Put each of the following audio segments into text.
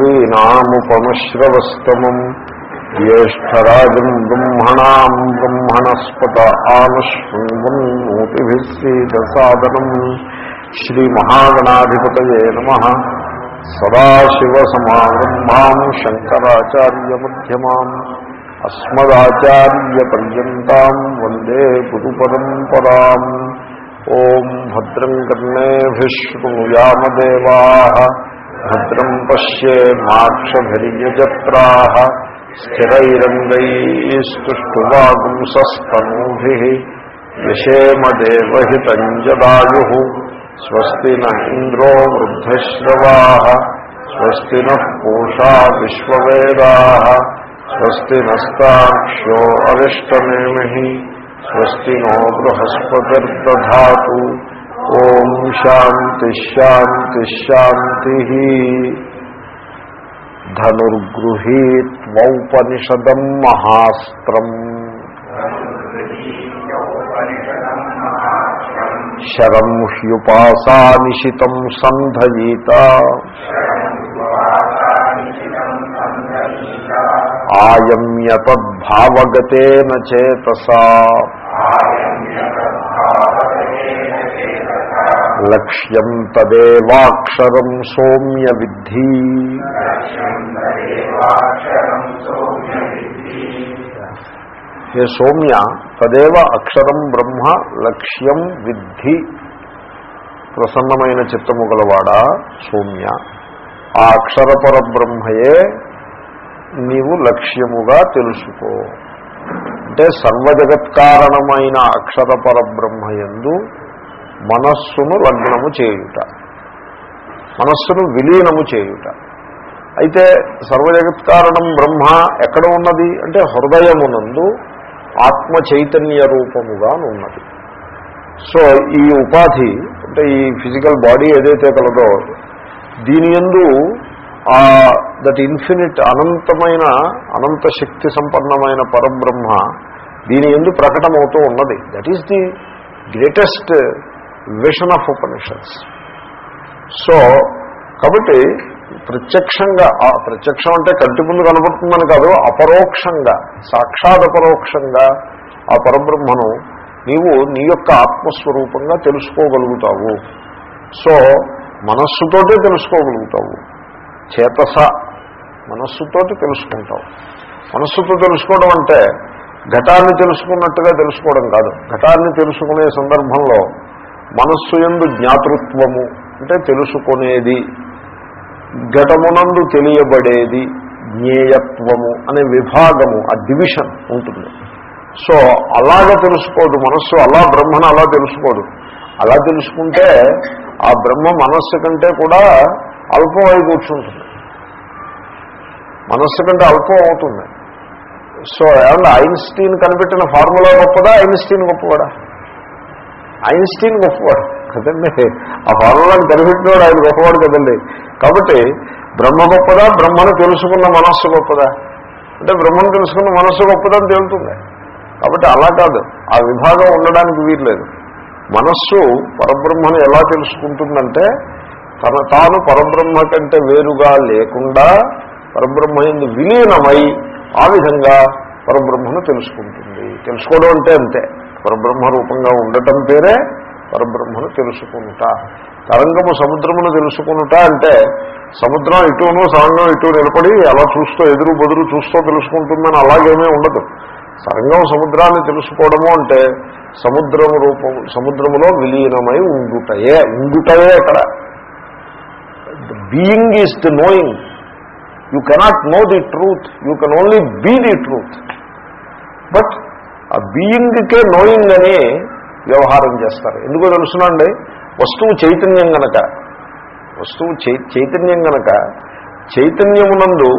శ్రీనాముపమశ్రవస్తమం జ్యేష్టరాజం బ్రహ్మణాం బ్రహ్మణస్పత ఆనుష్ణ్వన్నోతిభిస్సీదసాదనం శ్రీమహాగణాధిపతయే నమ సదాశివసమారంభాం శంకరాచార్యమ్యమాం అస్మదాచార్యపర్యంతం వందే గురుపరంపరాం ఓం భద్రం కర్ణేభిశృణుయామదేవా భద్రం పశ్యేమాక్షభిర్యజత్రా స్థిరైరంగైస్తుష్టువాగుంసస్తనూభి యశేమదేవహితంజదాయు స్వస్తి న ఇంద్రో వృద్ధశ్రవా స్వస్తి న పూషా విశ్వవేదా స్వస్తి నస్తాక్ష్యో అరిష్టనేమి స్వస్తి నో బృహస్పతిర్దా ఓం శాంతి శాంతి శాంతి ధనుర్గృహీత్వౌపనిషదం మహాస్త్రం శరం హ్యుపాసానిశితం సంధయీత ఆయమ్యతద్భావగతేన చేతసా లక్ష్యం తదేవాక్షరం సోమ్య విద్ధి. హే సౌమ్య తదేవ అక్షరం బ్రహ్మ లక్ష్యం విద్ధి. ప్రసన్నమైన చిత్తము గలవాడా? సౌమ్య. ఆ అక్షరపర బ్రహ్మయే నీవు లక్ష్యముగా తెలుసుకో. అంటే సర్వజగత్కారణమైన అక్షరపర బ్రహ్మయందు మనస్సును లగ్నము చేయుట. మనస్సును విలీనము చేయుట. అయితే సర్వజగత్కారణం బ్రహ్మ ఎక్కడ ఉన్నది? అంటే హృదయమునందు ఆత్మ చైతన్య రూపముగా ఉన్నది సో ఈ ఉపాధి అంటే ఈ ఫిజికల్ బాడీ ఏదైతే కలదో దీని ఎందు దట్ ఇన్ఫినిట్ అనంతమైన అనంత శక్తి సంపన్నమైన పరబ్రహ్మ దీని ఎందు ప్రకటమవుతూ ఉన్నది. That is the greatest vision of Upanishads. So కాబట్టి ప్రత్యక్షంగా ఆ ప్రత్యక్షం అంటే కంటి ముందు కనబడుతుందని కాదు అపరోక్షంగా సాక్షాత్ అపరోక్షంగా ఆ పరబ్రహ్మను నీవు నీ యొక్క ఆత్మస్వరూపంగా తెలుసుకోగలుగుతావు. సో మనస్సుతోటే తెలుసుకోగలుగుతావు. చేతస మనస్సుతోటి తెలుసుకుంటావు. మనస్సుతో తెలుసుకోవడం అంటే ఘటాన్ని తెలుసుకున్నట్టుగా తెలుసుకోవడం కాదు. ఘటాన్ని తెలుసుకునే సందర్భంలో మనస్సు ఎందు జ్ఞాతృత్వము అంటే తెలుసుకునేది ఘటమునందు తెలియబడేది జ్ఞేయత్వము అనే విభాగము ఆ డివిజన్ ఉంటుంది. సో అలాగ తెలుసుకోదు మనస్సు అలా బ్రహ్మను అలా తెలుసుకోదు. అలా తెలుసుకుంటే ఆ బ్రహ్మ మనస్సు కంటే కూడా అల్పం అయి కూర్చుంటుంది. మనస్సు కంటే అల్పం అవుతుంది. సో ఏమన్నా ఐన్స్టీన్ కనిపెట్టిన ఫార్ములా గొప్పదా? ఐన్స్టీన్ గొప్పవాడా? ఐన్స్టీన్ గొప్పవాడు. కదండి? ఆ ఫార్ములాని కనిపెట్టినవాడు ఆయన గొప్పవాడు కదండి. కాబట్టి బ్రహ్మ గొప్పదా? బ్రహ్మను తెలుసుకున్న మనస్సు గొప్పదా? అంటే బ్రహ్మను తెలుసుకున్న మనస్సు గొప్పదని తేలుతుంది కాబట్టి అలా కాదు. ఆ విభాగం ఉండడానికి వీర్లేదు మనస్సు పరబ్రహ్మను ఎలా తెలుసుకుంటుందంటే తన తాను పరబ్రహ్మ కంటే వేరుగా లేకుండా పరబ్రహ్మ ఎందు విలీనమై ఆ విధంగా పరబ్రహ్మను తెలుసుకుంటుంది. తెలుసుకోవడం అంటే అంతే. పరబ్రహ్మ రూపంగా ఉండటం పేరే పరబ్రహ్మను తెలుసుకుంట. తరంగము సముద్రమును తెలుసుకునుట అంటే సముద్రం ఇటును సరంగం ఇటు నిలబడి అలా చూస్తూ ఎదురు బదురు చూస్తూ తెలుసుకుంటుందని అలాగేమీ ఉండదు. సరంగం సముద్రాన్ని తెలుసుకోవడము అంటే సముద్రము రూపం సముద్రములో విలీనమై ఉండుటయే ఉండుటయే అక్కడ. Being is the knowing you cannot know the truth you can only be the truth but ఆ బీయింగ్కే నోయింగ్ అని వ్యవహారం చేస్తారు. ఎందుకో తెలుసునండి వస్తువు చైతన్యం గనక వస్తువు చైతన్యం గనక చైతన్యమునందు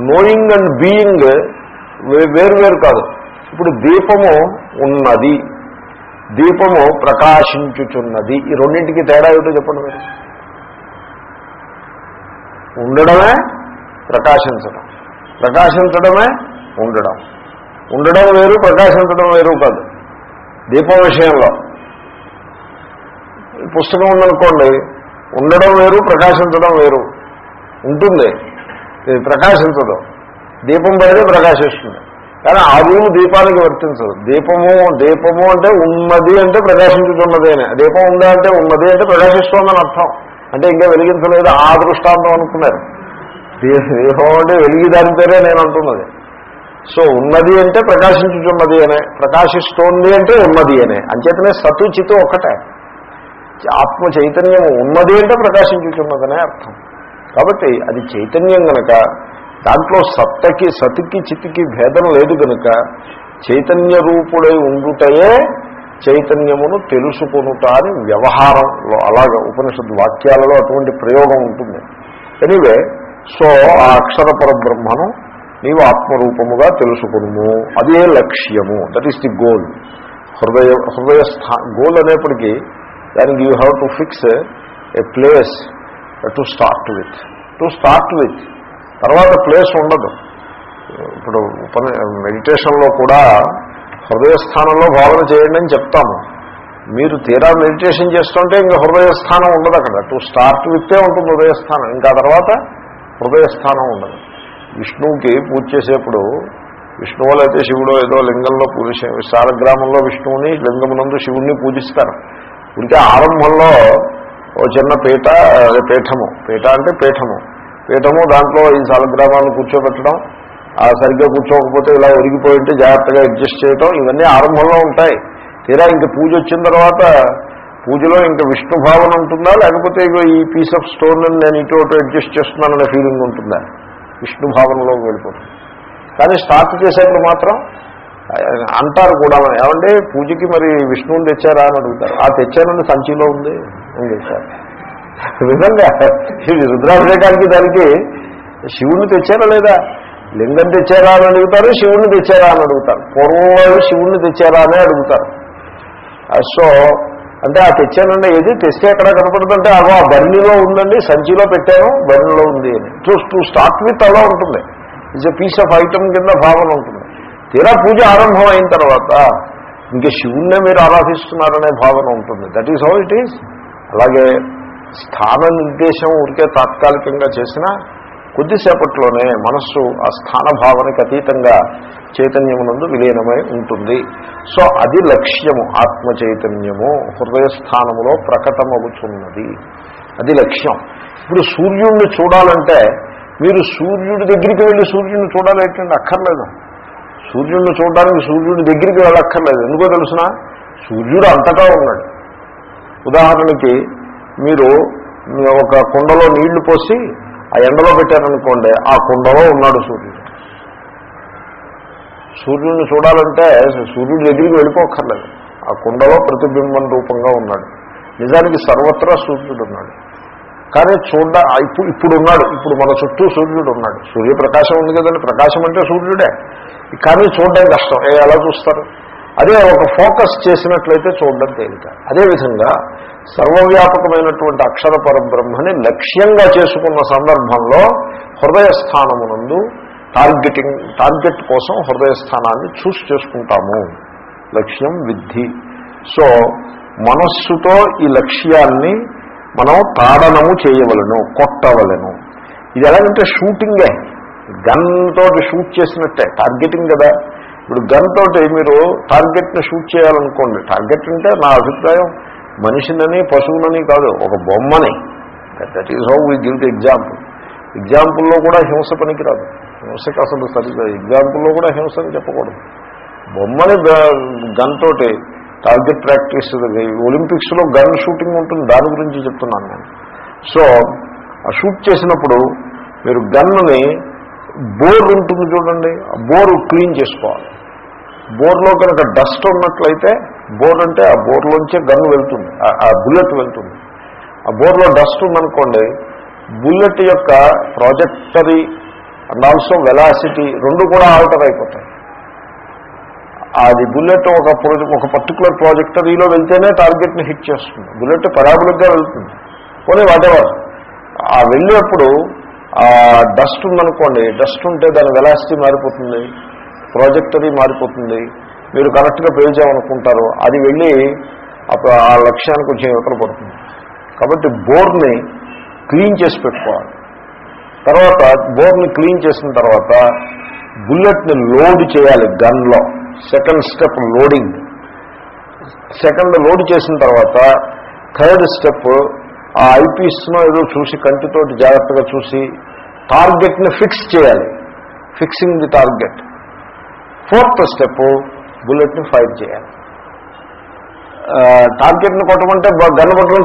నోయింగ్ అండ్ బీయింగ్ వేరువేరు కాదు. ఇప్పుడు దీపము ఉన్నది దీపము ప్రకాశించుచున్నది. ఈ రెండింటికి తేడా ఏమిటో చెప్పండి మీరు. ఉండడమే ప్రకాశించడం. ప్రకాశించడమే ఉండడం. ఉండడం వేరు ప్రకాశించడం వేరు కాదు. దీపం విషయంలో. పుస్తకం ఉందనుకోండి ఉండడం వేరు ప్రకాశించడం వేరు. ఉంటుంది. ఇది ప్రకాశించదు. దీపం పడితే ప్రకాశిస్తుంది. కానీ ఆ రూలు దీపానికి వర్తించదు. దీపము దీపము అంటే ఉన్నది అంటే ప్రకాశించుతున్నది అని. దీపం ఉందా అంటే ఉన్నది అంటే ప్రకాశిస్తోందని అర్థం. అంటే ఇంకా వెలిగించలేదు ఆ దృష్టాంతం అనుకున్నారు. దీపం అంటే వెలిగి దాని పేరే నేను అంటున్నది. సో ఉన్నది అంటే ప్రకాశించుతున్నది అనే ప్రకాశిస్తోంది అంటే ఉన్నది అనే. అంచేతనే సతు చితు ఒకటే. ఆత్మ చైతన్యం ఉన్నది అంటే ప్రకాశించుతున్నదనే అర్థం. కాబట్టి అది చైతన్యం కనుక దాంట్లో సత్తకి సతికి చితికి భేదం లేదు కనుక చైతన్య రూపుడై ఉండుటయే చైతన్యమును తెలుసుకొనుట అని వ్యవహారంలో అలాగ ఉపనిషత్ వాక్యాలలో అటువంటి ప్రయోగం ఉంటుంది. ఎనివే సో ఆ అక్షరపర బ్రహ్మను నీవు ఆత్మరూపముగా తెలుసుకును అదే లక్ష్యము. దట్ ఈస్ ది గోల్ హృదయ హృదయస్థా గోల్ అనేప్పటికీ దానికి you have to fix a place to start with to start with తర్వాత ప్లేస్ ఉండదు. ఇప్పుడు ఉపని మెడిటేషన్లో కూడా హృదయస్థానంలో భావన చేయండి అని చెప్తాము. మీరు తీరా మెడిటేషన్ చేస్తుంటే ఇంకా హృదయస్థానం ఉండదు అక్కడ. టు స్టార్ట్ విత్తే ఉంటుంది హృదయస్థానం? ఇంకా తర్వాత హృదయస్థానం ఉండదు. విష్ణువుకి పూజ చేసేప్పుడు విష్ణువు అయితే శివుడు ఏదో లింగంలో పూజ సాలగ్రామంలో విష్ణువుని లింగమునందు శివుణ్ణి పూజిస్తారు. ఇంకే ఆరంభంలో ఓ చిన్న పీట పీఠము. పీట అంటే పీఠము. పీఠము దాంట్లో ఈ సాలగ్రామాన్ని కూర్చోబెట్టడం ఆ సరిగ్గా కూర్చోకపోతే ఇలా ఒరిగిపోయి ఉంటే జాగ్రత్తగా అడ్జస్ట్ చేయటం ఇవన్నీ ఆరంభంలో ఉంటాయి. తీరా ఇంక పూజ వచ్చిన తర్వాత పూజలో ఇంకా విష్ణు భావన ఉంటుందా? లేకపోతే ఇగో ఈ పీస్ ఆఫ్ స్టోన్ నేను ఇటు అటు అడ్జస్ట్ చేస్తున్నాననే ఫీలింగ్ ఉంటుందా? విష్ణు భావనలోకి వెళ్ళిపోతుంది కానీ స్టార్ట్ చేసేప్పుడు మాత్రం అంటారు కూడా ఏమంటే పూజకి మరి విష్ణువుని తెచ్చారా అని అడుగుతారు. ఆ తెచ్చానని సంచిలో ఉంది అని చెప్పారు విధంగా ఇది రుద్రాభిషేకానికి దానికి శివుణ్ణి తెచ్చారా లేదా? లింగం తెచ్చారా అని అడుగుతారు శివుణ్ణి తెచ్చారా అని అడుగుతారు. పూర్వం శివుణ్ణి తెచ్చారా అనే అడుగుతారు. సో అంటే ఆ తెచ్చానండి ఏది? తెస్తే ఎక్కడ కనపడుతుందంటే అగో ఆ బర్నీలో ఉందండి సంచిలో పెట్టాను బర్నీలో ఉంది అని. టు స్టార్ట్ విత్ అలా ఉంటుంది. It's a piece of item కింద భావన ఉంటుంది. తీరా పూజ ఆరంభం అయిన తర్వాత ఇంకా శివుణ్ణే మీరు ఆరాధిస్తున్నారనే భావన ఉంటుంది. That is how it is అలాగే స్థాన నిర్దేశం ఊరికే తాత్కాలికంగా చేసినా కొద్దిసేపట్లోనే మనస్సు ఆ స్థానభావనకి అతీతంగా చైతన్యమునందు విలీనమై ఉంటుంది. సో అది లక్ష్యము ఆత్మ చైతన్యము హృదయస్థానములో ప్రకటమవుతున్నది. అది లక్ష్యం. ఇప్పుడు సూర్యుడిని చూడాలంటే మీరు సూర్యుడి దగ్గరికి వెళ్ళి సూర్యుడిని చూడాలి ఏంటంటే అక్కర్లేదు. సూర్యుడిని చూడడానికి సూర్యుడి దగ్గరికి వెళ్ళక్కర్లేదు. ఎందుకో తెలుసిన? సూర్యుడు అంతటా ఉన్నాడు. ఉదాహరణకి మీరు ఒక కుండలో నీళ్ళు పోసి ఆ ఎండలో పెట్టారనుకోండి ఆ కుండలో ఉన్నాడు సూర్యుడు. సూర్యుడిని చూడాలంటే సూర్యుడి దగ్గరికి వెళ్ళిపోక్కర్లేదు. ఆ కుండలో ప్రతిబింబం రూపంగా ఉన్నాడు. నిజానికి సర్వత్రా సూర్యుడు ఉన్నాడు కానీ చూడ ఇప్పుడు ఇప్పుడు ఉన్నాడు ఇప్పుడు మన చుట్టూ సూర్యుడు ఉన్నాడు సూర్యప్రకాశం ఉంది కదండి. ప్రకాశం అంటే సూర్యుడే. కానీ చూడడం కష్టం. ఏ ఎలా చూస్తారు? అదే ఒక ఫోకస్ చేసినట్లయితే చూడడం తేలిక. అదేవిధంగా సర్వవ్యాపకమైనటువంటి అక్షర పరబ్రహ్మని లక్ష్యంగా చేసుకున్న సందర్భంలో హృదయస్థానమునందు టార్గెటింగ్ టార్గెట్ కోసం హృదయస్థానాన్ని చూస్ చేసుకుంటాము. లక్ష్యం విద్ధి. సో మనస్సుతో ఈ లక్ష్యాన్ని మనం తాడనము చేయవలను కొట్టవలను. ఇది ఎలాగంటే షూటింగే. గన్ తోటి షూట్ చేసినట్టే టార్గెటింగ్ కదా. ఇప్పుడు గన్ తోటి మీరు టార్గెట్ని షూట్ చేయాలనుకోండి టార్గెట్ అంటే నా అభిప్రాయం మనిషినని పశువునని కాదు ఒక బొమ్మని. That is how we give the example ఎగ్జాంపుల్లో కూడా హింస పనికిరాదు. హింసకి అసలు సరిగ్గా ఎగ్జాంపుల్లో కూడా హింసని చెప్పకూడదు. బొమ్మని గన్ టార్గెట్ ప్రాక్టీస్ ఒలింపిక్స్లో గన్ షూటింగ్ ఉంటుంది దాని గురించి చెప్తున్నాను నేను. సో ఆ షూట్ చేసినప్పుడు మీరు గన్నుని బోర్ ఉంటుంది చూడండి ఆ బోర్ క్లీన్ చేసుకోవాలి. బోర్లో కనుక డస్ట్ ఉన్నట్లయితే బోర్ అంటే ఆ బోర్లోంచే గన్ వెళ్తుంది ఆ- బుల్లెట్ వెళ్తుంది. ఆ బోర్లో డస్ట్ ఉందనుకోండి బుల్లెట్ యొక్క ప్రాజెక్టరీ అండ్ ఆల్సో వెలాసిటీ రెండు కూడా ఆల్టర్ అయిపోతాయి. అది బుల్లెట్ ఒక ఒక పర్టికులర్ ప్రాజెక్టరీలో వెళ్తేనే టార్గెట్ని హిట్ చేస్తుంది. బుల్లెట్ పరాబులుగా వెళ్తుంది. పోనీ వాటెవర్? ఆ వెళ్ళేప్పుడు ఆ డస్ట్ ఉందనుకోండి డస్ట్ ఉంటే దాని వెలాసిటీ మారిపోతుంది ప్రాజెక్టరీ మారిపోతుంది మీరు కరెక్ట్గా పేల్చామనుకుంటారు అది వెళ్ళి అప్పుడు ఆ లక్ష్యానికి కొంచెం యువతలు పడుతుంది. కాబట్టి బోర్ని క్లీన్ చేసి పెట్టుకోవాలి. తర్వాత బోర్ని క్లీన్ చేసిన తర్వాత బుల్లెట్ని లోడ్ చేయాలి గన్లో. Second step loading. Second load చేసిన తర్వాత థర్డ్ స్టెప్ ఆ ఐపీస్ను ఏదో చూసి కంటితోటి జాగ్రత్తగా చూసి టార్గెట్ని ఫిక్స్ చేయాలి. Fixing the target. Fourth step బుల్లెట్ని fire చేయాలి. టార్గెట్ని కొట్టమంటే గన్ను పట్టుకుని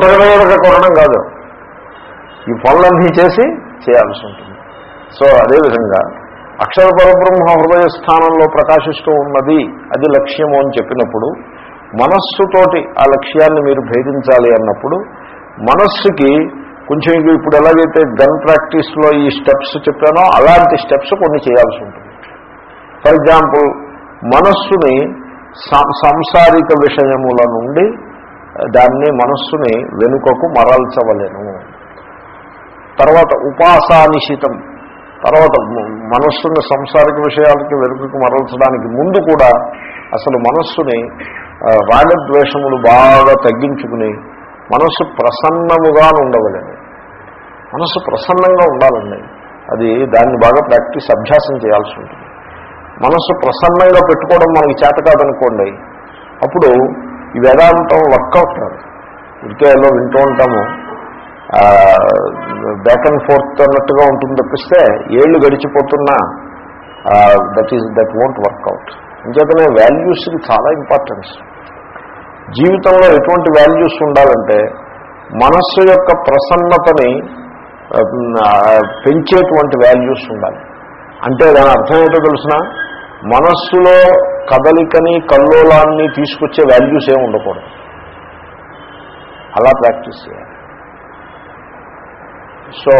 కొట్టడం కాదు. ఈ పనులన్నీ చేసి చేయాల్సి ఉంటుంది. సో అదేవిధంగా అక్షర పరబ్రహ్మ హృదయ స్థానంలో ప్రకాశిస్తూ ఉన్నది అది లక్ష్యము అని చెప్పినప్పుడు మనస్సుతోటి ఆ లక్ష్యాన్ని మీరు భేదించాలి అన్నప్పుడు మనస్సుకి కొంచెం ఇప్పుడు ఎలాగైతే గన్ ప్రాక్టీస్లో ఈ స్టెప్స్ చెప్పానో అలాంటి స్టెప్స్ కొన్ని చేయాల్సి ఉంటుంది. ఫర్ ఎగ్జాంపుల్ మనస్సుని సాంసారిక విషయముల నుండి దాన్ని మనస్సుని వెనుకకు మరల్చవలేను. తర్వాత ఉపాసానిశితం తర్వాత మనస్సుని సంసారిక విషయాలకి వెనుకకు మరల్చడానికి ముందు కూడా అసలు మనస్సుని రాగద్వేషములు బాగా తగ్గించుకుని మనస్సు ప్రసన్నముగా ఉండవలని మనస్సు ప్రసన్నంగా ఉండాలండి. అది దాన్ని బాగా ప్రాక్టీస్ అభ్యాసం చేయాల్సి ఉంటుంది. మనస్సు ప్రసన్నంగా పెట్టుకోవడం మనకి చేత కాదనుకోండి. అప్పుడు ఈ వేదాంతం వర్కౌట్ కాదు ఇంకేలో వింటూ ఉంటాము. బ్యాక్ అండ్ ఫోర్త్ అన్నట్టుగా ఉంటుంది తప్పిస్తే ఏళ్ళు గడిచిపోతున్నా that is that won't work out ఇంకేతనే వాల్యూస్కి చాలా ఇంపార్టెన్స్ జీవితంలో ఎటువంటి వాల్యూస్ ఉండాలంటే మనస్సు యొక్క ప్రసన్నతని పెంచేటువంటి వాల్యూస్ ఉండాలి. అంటే దాని అర్థం ఏంటో తెలిసిన? మనస్సులో కదలికని కల్లోలాన్ని తీసుకొచ్చే వాల్యూస్ ఏమి ఉండకూడదు. అలా ప్రాక్టీస్ చేయాలి. సో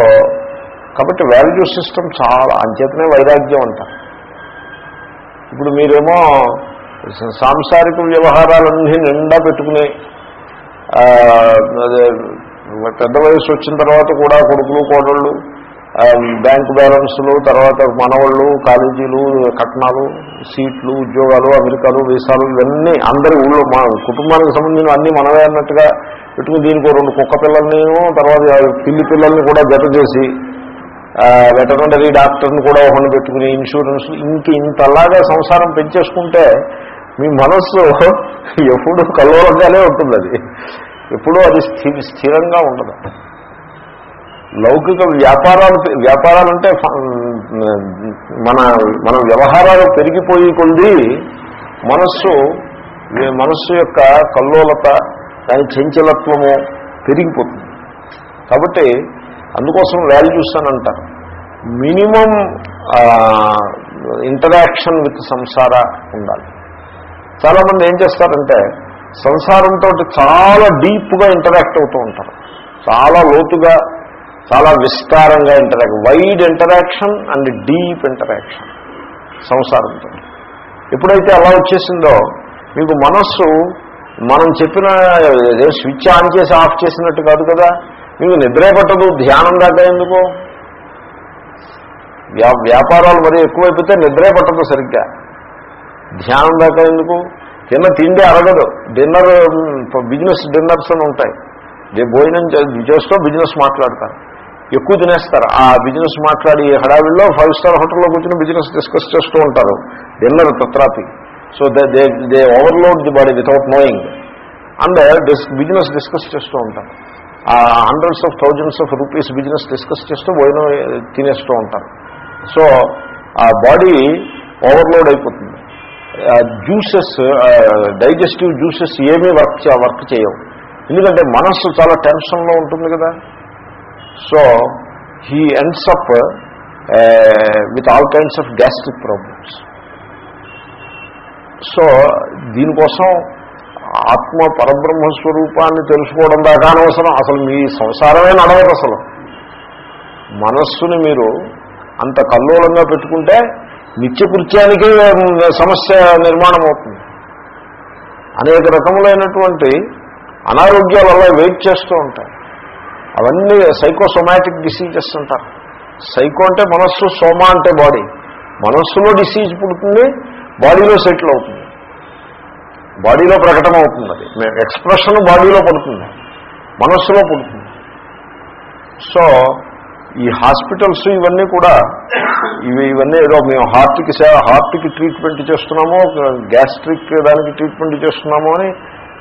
కాబట్టి వాల్యూ సిస్టమ్ చాలా అంచేతనే వైరాగ్యం అంటారు ఇప్పుడు మీరేమో సాంసారిక వ్యవహారాలన్నీ నిండా పెట్టుకుని అదే పెద్ద వయసు వచ్చిన తర్వాత కూడా కొడుకులు కోడళ్ళు బ్యాంక్ బ్యాలెన్స్లు తర్వాత మనవాళ్ళు కాలేజీలు కట్నాలు సీట్లు ఉద్యోగాలు అమెరికాలు వీసాలు ఇవన్నీ అందరి ఊళ్ళో మా కుటుంబానికి సంబంధించిన అన్నీ మనమే అన్నట్టుగా పెట్టుకుని దీనికి రెండు కుక్క పిల్లల్ని తర్వాత పిల్లి పిల్లల్ని కూడా జత చేసి వెటర్నరీ డాక్టర్ని కూడా ఒకరిని పెట్టుకుని ఇన్సూరెన్స్ ఇంక ఇంతలాగా సంసారం పెంచేసుకుంటే మీ మనస్సు ఎప్పుడు కల్లోలంగానే ఉంటుంది అది ఎప్పుడూ అది స్థి స్థిరంగా ఉండదు. లౌకిక వ్యాపారాలు వ్యాపారాలంటే మన మన వ్యవహారాలు పెరిగిపోయి కొద్ది మనస్సు మనస్సు యొక్క కల్లోలత దాని చంచలత్వము పెరిగిపోతుంది. కాబట్టి అందుకోసం వాల్యూస్ అని అంటారు. మినిమం ఇంటరాక్షన్ విత్ సంసార ఉండాలి. చాలామంది ఏం చేస్తారంటే సంసారంతో చాలా డీప్గా ఇంటరాక్ట్ అవుతూ ఉంటారు. చాలా లోతుగా చాలా విస్తారంగా interact wide interaction and deep interaction సంసారంతో. ఎప్పుడైతే అలా వచ్చేసిందో మీకు మనస్సు మనం చెప్పిన ఏదో స్విచ్ ఆన్ చేసి ఆఫ్ చేసినట్టు కాదు కదా? మీకు నిద్రే పట్టదు ధ్యానం దాకా ఎందుకు? వ్యా వ్యాపారాలు మరీ ఎక్కువైపోతే నిద్రే పట్టదు సరిగ్గా. ధ్యానం దాకా ఎందుకు? తిన్న తిండి అరగదు. డిన్నర్ బిజినెస్ డిన్నర్స్ అని ఉంటాయి. భోజనం చేస్తూ బిజినెస్ మాట్లాడతారు. ఎక్కువ తినేస్తారు. ఆ బిజినెస్ మాట్లాడి హడావిల్లో ఫైవ్ స్టార్ హోటల్లో కూర్చొని బిజినెస్ డిస్కస్ చేస్తూ ఉంటారు. Dinner తత్రాపి so they they they overload the body without knowing and this business discuss చేస్తూ ఉంటారు. ఆ hundreds of thousands of rupees business discuss చేస్తూ భోజనం uh, తినేస్తూ ఉంటారు. సో ఆ బాడీ ఓవర్లోడ్ అయిపోతుంది. జ్యూసెస్ డైజెస్టివ్ జ్యూసెస్ ఏమీ వర్క్ వర్క్ చేయవు. ఎందుకంటే మనస్సు చాలా టెన్షన్లో ఉంటుంది కదా. So he ends up with all kinds of gastric problems so దీనికోసం ఆత్మ పరబ్రహ్మ స్వరూపాన్ని తెలుసుకోవడం దాకా అనవసరం. అసలు మీ సంసారమే నడవదు అసలు. మనస్సుని మీరు అంత కల్లోలంగా పెట్టుకుంటే నిత్యకృత్యానికే సమస్య నిర్మాణం అవుతుంది అనేక రకములైనటువంటి అనారోగ్యాలు అలా వెయిట్ చేస్తూ ఉంటాయి అవన్నీ సైకోసోమాటిక్ డిసీజెస్ అంటారు. సైకో అంటే మనస్సు సోమా అంటే బాడీ మనస్సులో డిసీజ్ పుడుతుంది బాడీలో సెటిల్ అవుతుంది. బాడీలో ప్రకటన అవుతుంది అది. ఎక్స్ప్రెషన్ బాడీలో పడుతుంది. మనస్సులో పుడుతుంది. సో ఈ హాస్పిటల్స్ ఇవన్నీ కూడా ఇవి ఇవన్నీ ఏదో మేము హార్ట్కి హార్ట్కి ట్రీట్మెంట్ చేస్తున్నామో గ్యాస్ట్రిక్ దానికి ట్రీట్మెంట్ చేస్తున్నామో అని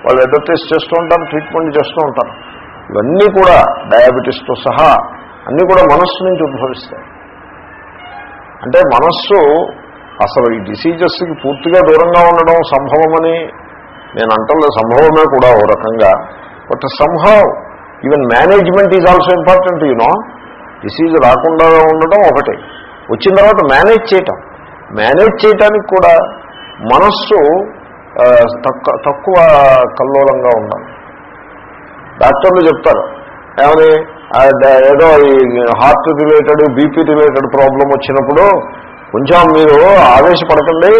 వాళ్ళు అడ్వర్టైజ్ చేస్తూ ఉంటారు ట్రీట్మెంట్ చేస్తూ ఉంటారు. ఇవన్నీ కూడా డయాబెటీస్తో సహా అన్నీ కూడా మనస్సు నుంచి ఉద్భవిస్తాయి. అంటే మనస్సు అసలు ఈ డిసీజెస్కి పూర్తిగా దూరంగా ఉండడం సంభవమని నేను అంటలేదు సంభవమే కూడా ఓ రకంగా. But Sambhav even management is also important you know disease రాకుండా ఉండడం ఒకటి. వచ్చిన తర్వాత మేనేజ్ చేయటం. మేనేజ్ చేయటానికి కూడా మనస్సు తక్కువ తక్కువ కల్లోలంగా ఉండాలి. డాక్టర్లు చెప్తారు. ఏమని? ఏదో ఈ heart related BP related problem వచ్చినప్పుడు కొంచెం మీరు ఆవేశపడకండి.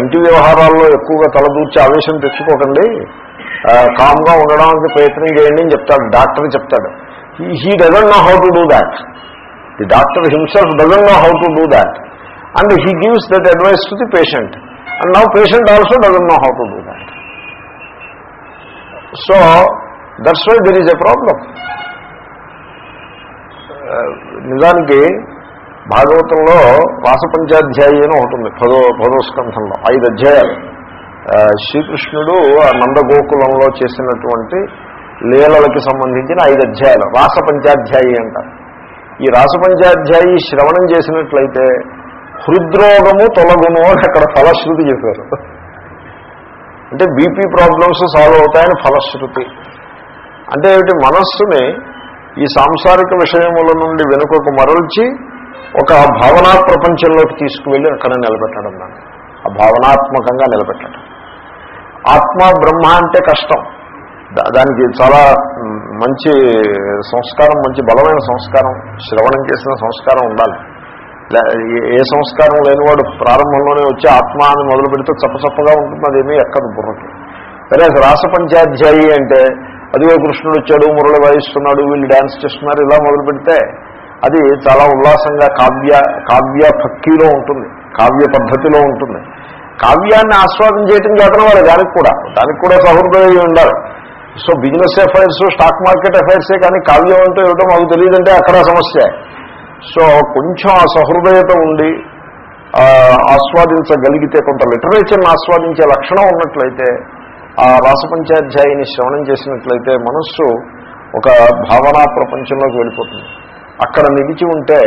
ఇంటి వ్యవహారాల్లో ఎక్కువగా తలదూర్చి ఆవేశం తెచ్చుకోకండి. కామ్గా ఉండడానికి ప్రయత్నం చేయండి అని చెప్తాడు. డాక్టర్ చెప్తాడు. He doesn't know how to do that the doctor himself doesn't know how to do that and he gives that advice to the patient and now patient also doesn't know how to do that so that's why there is a problem నిజానికి భాగవతంలో రాసపంచాధ్యాయి అని ఒకటి ఉంది. పదో పదో స్కంధంలో ఐదు అధ్యాయాలు. శ్రీకృష్ణుడు ఆ నందగోకులంలో చేసినటువంటి లీలలకి సంబంధించిన ఐదు అధ్యాయాలు. రాసపంచాధ్యాయి అంటారు. ఈ రాసపంచాధ్యాయి శ్రవణం చేసినట్లయితే హృద్రోగము తొలగును అని అక్కడ ఫలశ్రుతి చెప్పారు. అంటే బీపీ ప్రాబ్లమ్స్ సాల్వ్ అవుతాయని ఫలశ్రుతి. అంటే ఏమిటి? మనస్సుని ఈ సాంసారిక విషయముల నుండి వెనుకకు మరల్చి ఒక భావనా ప్రపంచంలోకి తీసుకువెళ్ళి అక్కడ నిలబెట్టడం దాన్ని. ఆ భావనాత్మకంగా నిలబెట్టడం. ఆత్మ బ్రహ్మ అంటే కష్టం. దా- దానికి చాలా మంచి సంస్కారం మంచి బలమైన సంస్కారం శ్రవణం చేసిన సంస్కారం ఉండాలి. ఏ- ఏ సంస్కారం లేనివాడు ప్రారంభంలోనే వచ్చి ఆత్మ అని మొదలు పెడితే చప్పచప్పగా ఉంటుంది అదేమీ ఎక్కదు బుర్రకి. సరే రాసపంచాధ్యాయి అంటే అదిగో కృష్ణుడు వచ్చాడు మురళి వాయిస్తున్నాడు వీళ్ళు డ్యాన్స్ చేస్తున్నారు ఇలా మొదలు పెడితే అది చాలా ఉల్లాసంగా కావ్య కావ్య భక్తిలో ఉంటుంది కావ్య పద్ధతిలో ఉంటుంది. కావ్యాన్ని ఆస్వాదం చేయటం చేతన వాళ్ళు దానికి కూడా దానికి కూడా సహృదయం ఉండాలి. So business affairs stock market అఫైర్సే కానీ కావ్యం అంటే ఏమిటో మాకు తెలియదంటే అక్కడ సమస్య. సో కొంచెం ఆ సహృదయత ఉండి ఆస్వాదించగలిగితే కొంత లిటరేచర్ని ఆస్వాదించే లక్షణం ఉన్నట్లయితే ఆ రాసపంచాధ్యాయిని శ్రవణం చేసినట్లయితే మనస్సు ఒక భావనా ప్రపంచంలోకి వెళ్ళిపోతుంది. అక్కడ నిలిచి ఉంటే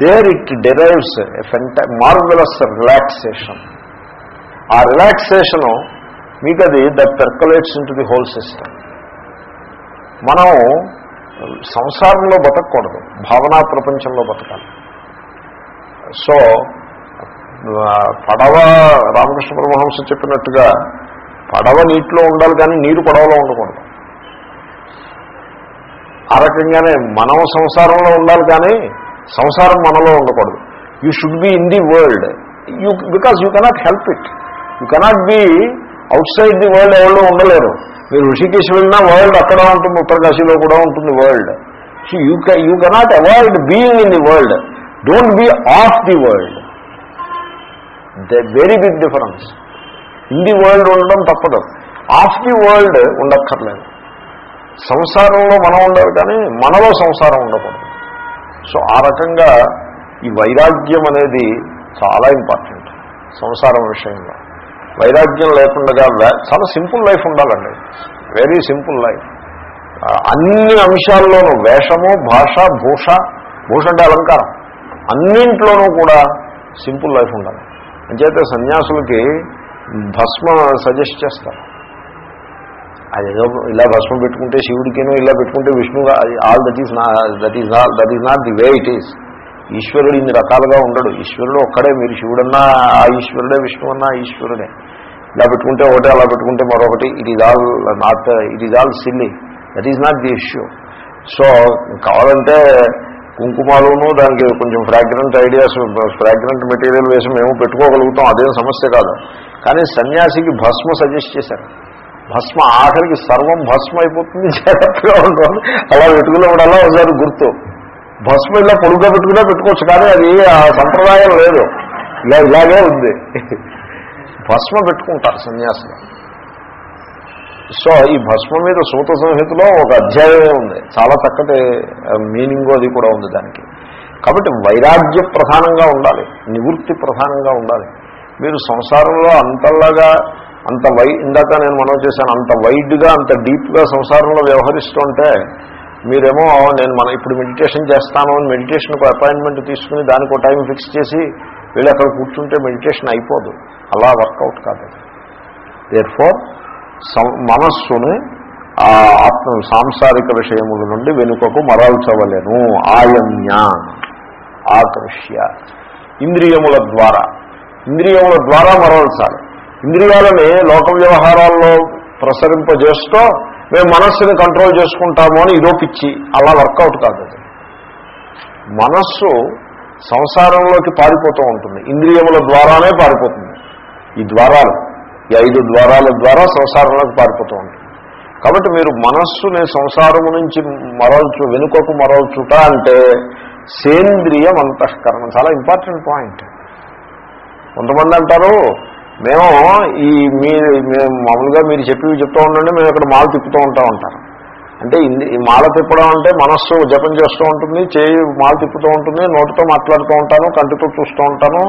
దేర్ ఇట్ డెరైవ్స్ ఫెంట మార్వెలస్ రిలాక్సేషన్ ఆ రిలాక్సేషను మీకు అది the percolates into the whole system మనం సంసారంలో బతకూడదు భావనా ప్రపంచంలో బతకాలి. సో పడవ రామకృష్ణ పరమహంస చెప్పినట్టుగా పడవ నీటిలో ఉండాలి కానీ నీరు పడవలో ఉండకూడదు. ఆ రకంగానే మనం సంసారంలో ఉండాలి కానీ సంసారం మనలో ఉండకూడదు. You should be in the world you because you cannot help it you cannot be outside the world ఎవరు ఉండలేరు. మీరు ఋషికేశ్ వెళ్ళినా వరల్డ్ అక్కడ ఉంటుంది ఉత్తరకాశీలో కూడా ఉంటుంది world so you you cannot avoid being in the world don't be of the world the very big difference in the world ఉండడం తప్పదు. ఆఫ్ ది వరల్డ్ ఉండక్కర్లేదు. సంసారంలో మనం ఉండాలి కానీ మనలో సంసారం ఉండకూడదు. సో ఆ రకంగా ఈ వైరాగ్యం అనేది చాలా ఇంపార్టెంట్ సంసారం విషయంలో. వైరాగ్యం లేకుండా చాలా సింపుల్ లైఫ్ ఉండాలండి. వెరీ సింపుల్ లైఫ్ అన్ని అంశాల్లోనూ వేషము భాష భూష భూష అంటే అలంకారం. అన్నింట్లోనూ కూడా సింపుల్ లైఫ్ ఉండాలి. అంచేతే సన్యాసులకి భస్మ సజెస్ట్ చేస్తారు అదేదో ఇలా భస్మం పెట్టుకుంటే శివుడికినో ఇలా పెట్టుకుంటే విష్ణువు ఆల్ దట్ ఈస్ నా that is all that is not the way it is ఈశ్వరుడు ఇన్ని రకాలుగా ఉండడు. ఈశ్వరుడు ఒక్కడే మీరు శివుడన్నా ఆ ఈశ్వరుడే విష్ణు అన్నా ఈశ్వరుడే. ఇలా పెట్టుకుంటే ఒకటి అలా పెట్టుకుంటే మరొకటి. It is all not it is all silly that is not the issue so కావాలంటే కుంకుమలోనూ దానికి కొంచెం ఫ్రాగ్రెంట్ ఐడియాస్ ఫ్రాగ్రెంట్ మెటీరియల్ వేసి మేము పెట్టుకోగలుగుతాం అదేం సమస్య కాదు. కానీ సన్యాసికి భస్మ సజెస్ట్ చేశారు. భస్మ ఆఖరికి సర్వం భస్మ అయిపోతుంది జాగ్రత్తగా ఉంటుంది అలా పెట్టుకున్నప్పుడల్లా ఒకసారి గుర్తు. భస్మ ఇలా పొడుగ్గా పెట్టుకున్నా పెట్టుకోవచ్చు కానీ అది ఆ సంప్రదాయం లేదు. ఇలా ఇలాగే ఉంది. భస్మ పెట్టుకుంటారు సన్యాసులు. సో ఈ భస్మం మీద సూత సంహితలో ఒక అధ్యాయమే ఉంది. చాలా చక్కటి మీనింగ్ అది కూడా ఉంది దానికి. కాబట్టి వైరాగ్య ప్రధానంగా ఉండాలి నివృత్తి ప్రధానంగా ఉండాలి. మీరు సంసారంలో అంతలాగా అంత వై ఇందాక నేను మనం చేశాను అంత వైడ్గా అంత డీప్గా సంసారంలో వ్యవహరిస్తుంటే మీరేమో నేను మన ఇప్పుడు మెడిటేషన్ చేస్తాను అని మెడిటేషన్కు అపాయింట్మెంట్ తీసుకుని దానికి ఒక టైం ఫిక్స్ చేసి వెళ్ళి అక్కడ కూర్చుంటే మెడిటేషన్ అయిపోదు. అలా వర్కౌట్ కాదు. దేర్ ఫోర్ మనస్సుని ఆ ఆత్మ సాంసారిక విషయముల నుండి వెనుకకు మరల్చవలెను. ఆయన్య ఆకృష్య ఇంద్రియముల ద్వారా. ఇంద్రియముల ద్వారా మరల్చాలి. ఇంద్రియాలని లోక వ్యవహారాల్లో ప్రసరింపజేస్తూ మేము మనస్సుని కంట్రోల్ చేసుకుంటాము అని ఇదో పిచ్చి. అలా వర్కౌట్ కాదు అది. మనస్సు సంసారంలోకి పారిపోతూ ఉంటుంది. ఇంద్రియముల ద్వారానే పారిపోతుంది. ఈ ద్వారాలు. ఈ ఐదు ద్వారాల ద్వారా సంసారంలోకి పారిపోతూ ఉంటుంది. కాబట్టి మీరు మనస్సుని సంసారము నుంచి మరల్చు వెనుకకు మరల్చుట అంటే సేంద్రియం అంతఃకరణం. చాలా ఇంపార్టెంట్ పాయింట్. కొంతమంది అంటారు మేము ఈ మీరు మేము మామూలుగా మీరు చెప్పి చెప్తూ ఉండండి మేము ఇక్కడ మాల తిప్పుతూ ఉంటా ఉంటారు. అంటే ఈ మాల తిప్పడం అంటే మనస్సు జపం చేస్తూ ఉంటుంది చేయి మాల తిప్పుతూ ఉంటుంది నోటితో మాట్లాడుతూ ఉంటాను కంటితో చూస్తూ ఉంటాను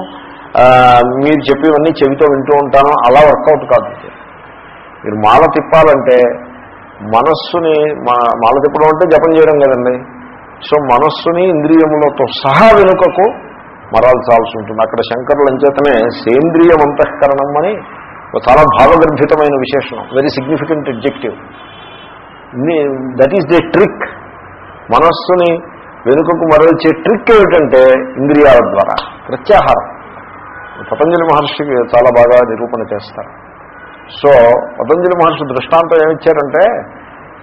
మీరు చెప్పేవన్నీ చెవితో వింటూ ఉంటాను. అలా వర్కౌట్ కాదు మీరు మాల తిప్పాలంటే మనస్సుని మా- మాల తిప్పడం అంటే జపం చేయడం కదండి. సో మనస్సుని ఇంద్రియములతో సహా వెనుకకు మరల్చాల్సి ఉంటుంది. అక్కడ శంకరుల చేతనే సేంద్రియం అంతఃకరణం అని చాలా భావగర్భితమైన విశేషణం. Very significant objective that is the trick మనస్సుని వెనుకకు మరల్చే ట్రిక్ ఏమిటంటే ఇంద్రియాల ద్వారా. ప్రత్యాహారం. పతంజలి మహర్షికి చాలా బాగా నిరూపణ చేస్తారు. సో పతంజలి మహర్షి దృష్టాంతం ఏమిచ్చారంటే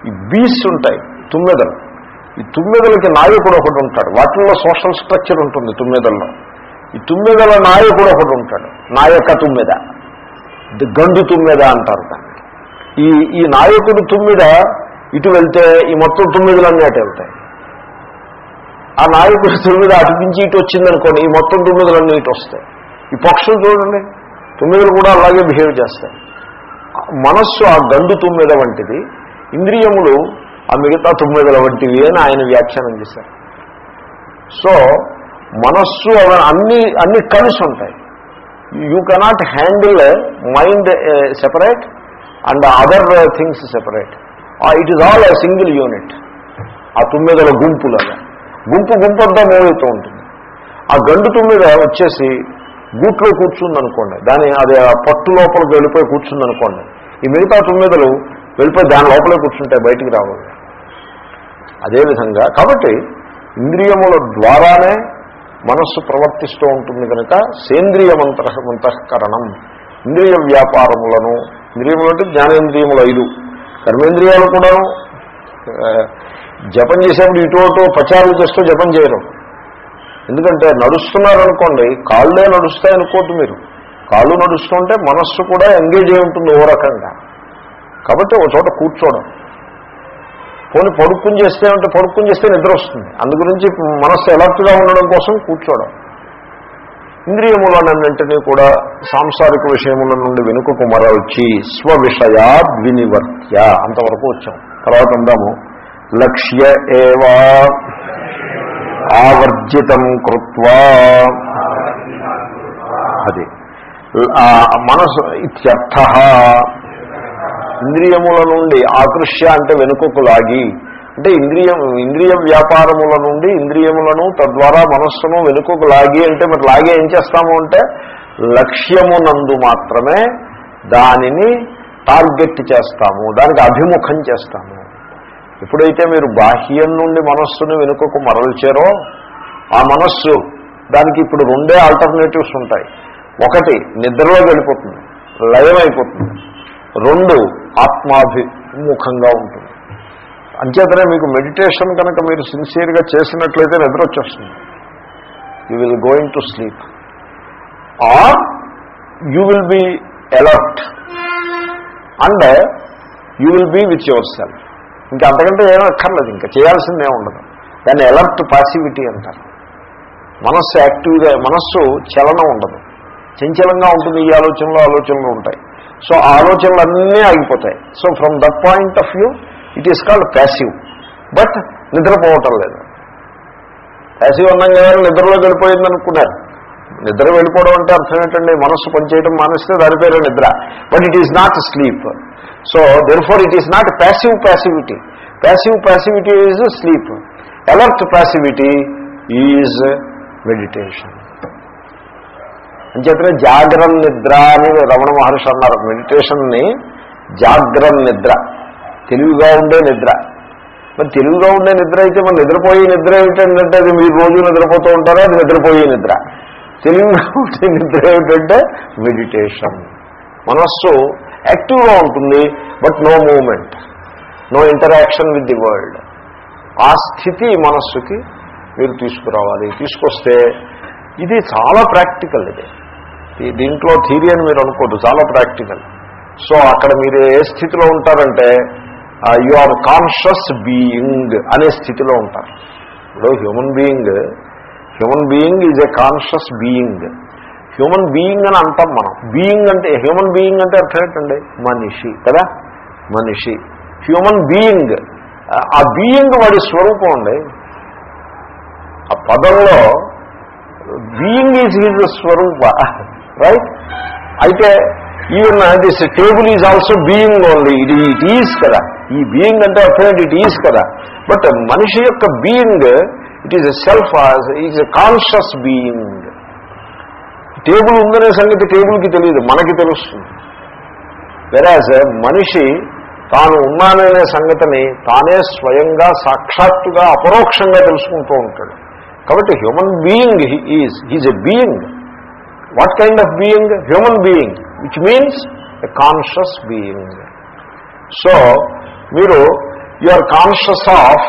ఈ బీస్ ఉంటాయి తుమ్మెదలు. ఈ తుమ్మెదలకి నాయకుడు ఒకటి ఉంటాడు. వాటిల్లో సోషల్ స్ట్రక్చర్ ఉంటుంది తుమ్మెదల్లో. ఈ తుమ్మెదల నాయకుడు ఒకటి ఉంటాడు. నాయక తుమ్మెద. గండు తుమ్మెద అంటారు దాన్ని. ఈ ఈ నాయకుడు తుమ్మిద ఇటు వెళ్తే ఈ మొత్తం తుమ్మిదలన్నీ అటు వెళ్తాయి. ఆ నాయకుడు తుమ్మిద అటు నుంచి ఇటు వచ్చిందనుకోండి ఈ మొత్తం తుమ్మిదలన్నీ ఇటు వస్తాయి. ఈ పక్షులు చూడండి తుమ్మిదలు కూడా అలాగే బిహేవ్ చేస్తాయి. మనస్సు ఆ గండు తుమ్మిద వంటిది ఇంద్రియములు ఆ మిగతా తుమ్మిదల వంటివి అని ఆయన వ్యాఖ్యానం చేశారు. సో మనస్సు అన్ని అన్ని కలిసి ఉంటాయి. You cannot handle mind separate and other things separate it is all a single unit ఆ తుమ్మిదల గుంపులాగా. గుంపు గుంపు అంతా మూవ్ ఉంటుంది. ఆ గండు తుమ్మిద వచ్చేసి గూట్లో కూర్చుందనుకోండి. దాని అది ఆ పట్టు లోపలికి వెళ్ళిపోయి కూర్చుందనుకోండి. ఈ మిగతా తొమ్మిదలు వెళ్ళిపోయి దాని లోపలే కూర్చుంటాయి బయటికి రావాలి. అదేవిధంగా కాబట్టి ఇంద్రియముల ద్వారానే మనస్సు ప్రవర్తిస్తూ ఉంటుంది కనుక సేంద్రియమంత అంతఃకరణం ఇంద్రియ వ్యాపారములను ఇంద్రియములు అంటే జ్ఞానేంద్రియములు ఐదు. కర్మేంద్రియాలు కూడా జపం చేసేప్పుడు ఇటు అటు పచారులు చేస్తూ జపం చేయడం ఎందుకంటే నడుస్తున్నారనుకోండి కాళ్ళే నడుస్తాయి అనుకోవద్దు మీరు. కాళ్ళు నడుస్తుంటే మనస్సు కూడా ఎంగేజ్ అయి ఉంటుంది ఓ రకంగా. కాబట్టి ఒక చోట కూర్చోవడం పోనీ పడుక్కుని చేస్తే అంటే పడుక్కుని చేస్తే నిద్ర వస్తుంది. అందుగురించి మనస్సు ఎలర్ట్గా ఉండడం కోసం కూర్చోవడం ఇంద్రియములన్నింటినీ కూడా సాంసారిక విషయముల నుండి వెనుకకు మరల్చి స్వవిషయా వినివర్త్య అంతవరకు వచ్చాం. తర్వాత అందాము. లక్ష్య ఏవా ఆవర్జితం కృత్వా. అది. మనసు ఇత్యర్థ. ఇంద్రియముల నుండి ఆకృష్య అంటే వెనుకకు లాగి అంటే ఇంద్రియం ఇంద్రియ వ్యాపారముల నుండి ఇంద్రియములను తద్వారా మనస్సును వెనుకకు లాగి అంటే మరి లాగి ఏం చేస్తాము అంటే లక్ష్యమునందు మాత్రమే దానిని టార్గెట్ చేస్తాము దానికి అభిముఖం చేస్తాము. ఎప్పుడైతే మీరు బాహ్యం నుండి మనస్సును వెనుకకు మరల్చారో ఆ మనస్సు దానికి ఇప్పుడు రెండే ఆల్టర్నేటివ్స్ ఉంటాయి. ఒకటి నిద్రలో వెళ్ళిపోతుంది లయమైపోతుంది. రెండు ఆత్మాభిముఖంగా ఉంటుంది. అంచేతనే మీకు మెడిటేషన్ కనుక మీరు సిన్సియర్గా చేసినట్లయితే నిద్ర వచ్చేస్తుంది. You will going to sleep or you will be alert and you will be with yourself ఇంకా అంతకంటే ఏమీ అక్కర్లేదు ఇంకా చేయాల్సిందే ఉండదు. దాన్ని అలర్ట్ పాసివిటీ అంటారు. మనస్సు యాక్టివ్గా మనస్సు చలనం ఉండదు. చంచలంగా ఉంటుంది ఈ ఆలోచనలు ఆలోచనలు ఉంటాయి. సో ఆ ఆలోచనలన్నీ ఆగిపోతాయి. So from that point of view it is called passive but నిద్రపోవటం లేదు. ప్యాసివ్ అన్నం కానీ నిద్రలో గడిపోయిందనుకున్నారు. నిద్ర వెళ్ళిపోవడం అంటే అర్థం ఏంటండి? మనస్సు పనిచేయడం మానేస్తే దాని పేరు నిద్ర. But it is not sleep so then for it is not passive passivity passive passivity is sleep alert passivity is meditation అంచేతనే జాగ్రం నిద్ర అని రమణ మహర్షి అన్నారు. మెడిటేషన్ని జాగ్రం నిద్ర. తెలివిగా ఉండే నిద్ర. మరి తెలివిగా ఉండే నిద్ర అయితే మరి నిద్రపోయే నిద్ర ఏమిటంటే అది మీరు రోజు నిద్రపోతూ ఉంటారో? అది నిద్రపోయే నిద్ర. తెలివిగా ఉండే నిద్ర ఏమిటంటే మెడిటేషన్ మనస్సు యాక్టివ్గా ఉంటుంది but no moment no interaction with the world ఆ స్థితి మనస్సుకి మీరు తీసుకురావాలి తీసుకొస్తే ఇది చాలా ప్రాక్టికల్ ఇది. దీంట్లో థీరీ అని మీరు అనుకోద్దు చాలా ప్రాక్టికల్ సో అక్కడ మీరు ఏ స్థితిలో ఉంటారంటే యు ఆర్ కాన్షియస్ బీయింగ్ అనే స్థితిలో ఉంటారు. ఇప్పుడు human being human being is a conscious being human being అని అంటాం మనం. బీయింగ్ అంటే హ్యూమన్ బీయింగ్ అంటే అర్థం ఏంటండి? మనిషి కదా? మనిషి. హ్యూమన్ బీయింగ్ ఆ బీయింగ్ వాడి స్వరూపం అండి. ఆ పదంలో బీయింగ్ ఈజ్ హీజ్ స్వరూప రైట్ అయితే even this table is also being only ఇది ఇట్ ఈజ్ కదా. ఈ బీయింగ్ అంటే అర్థం ఇట్ ఈజ్ కదా. బట్ మనిషి యొక్క being it is a self is a conscious being table ఉందనే సంగతి టేబుల్కి తెలియదు మనకి తెలుస్తుంది వెరాజ్ మనిషి తాను ఉన్నాననే సంగతిని తానే స్వయంగా సాక్షాత్తుగా అపరోక్షంగా తెలుసుకుంటూ ఉంటాడు కాబట్టి human being is his a being what kind of being human being which means a conscious being so మీరు you are conscious of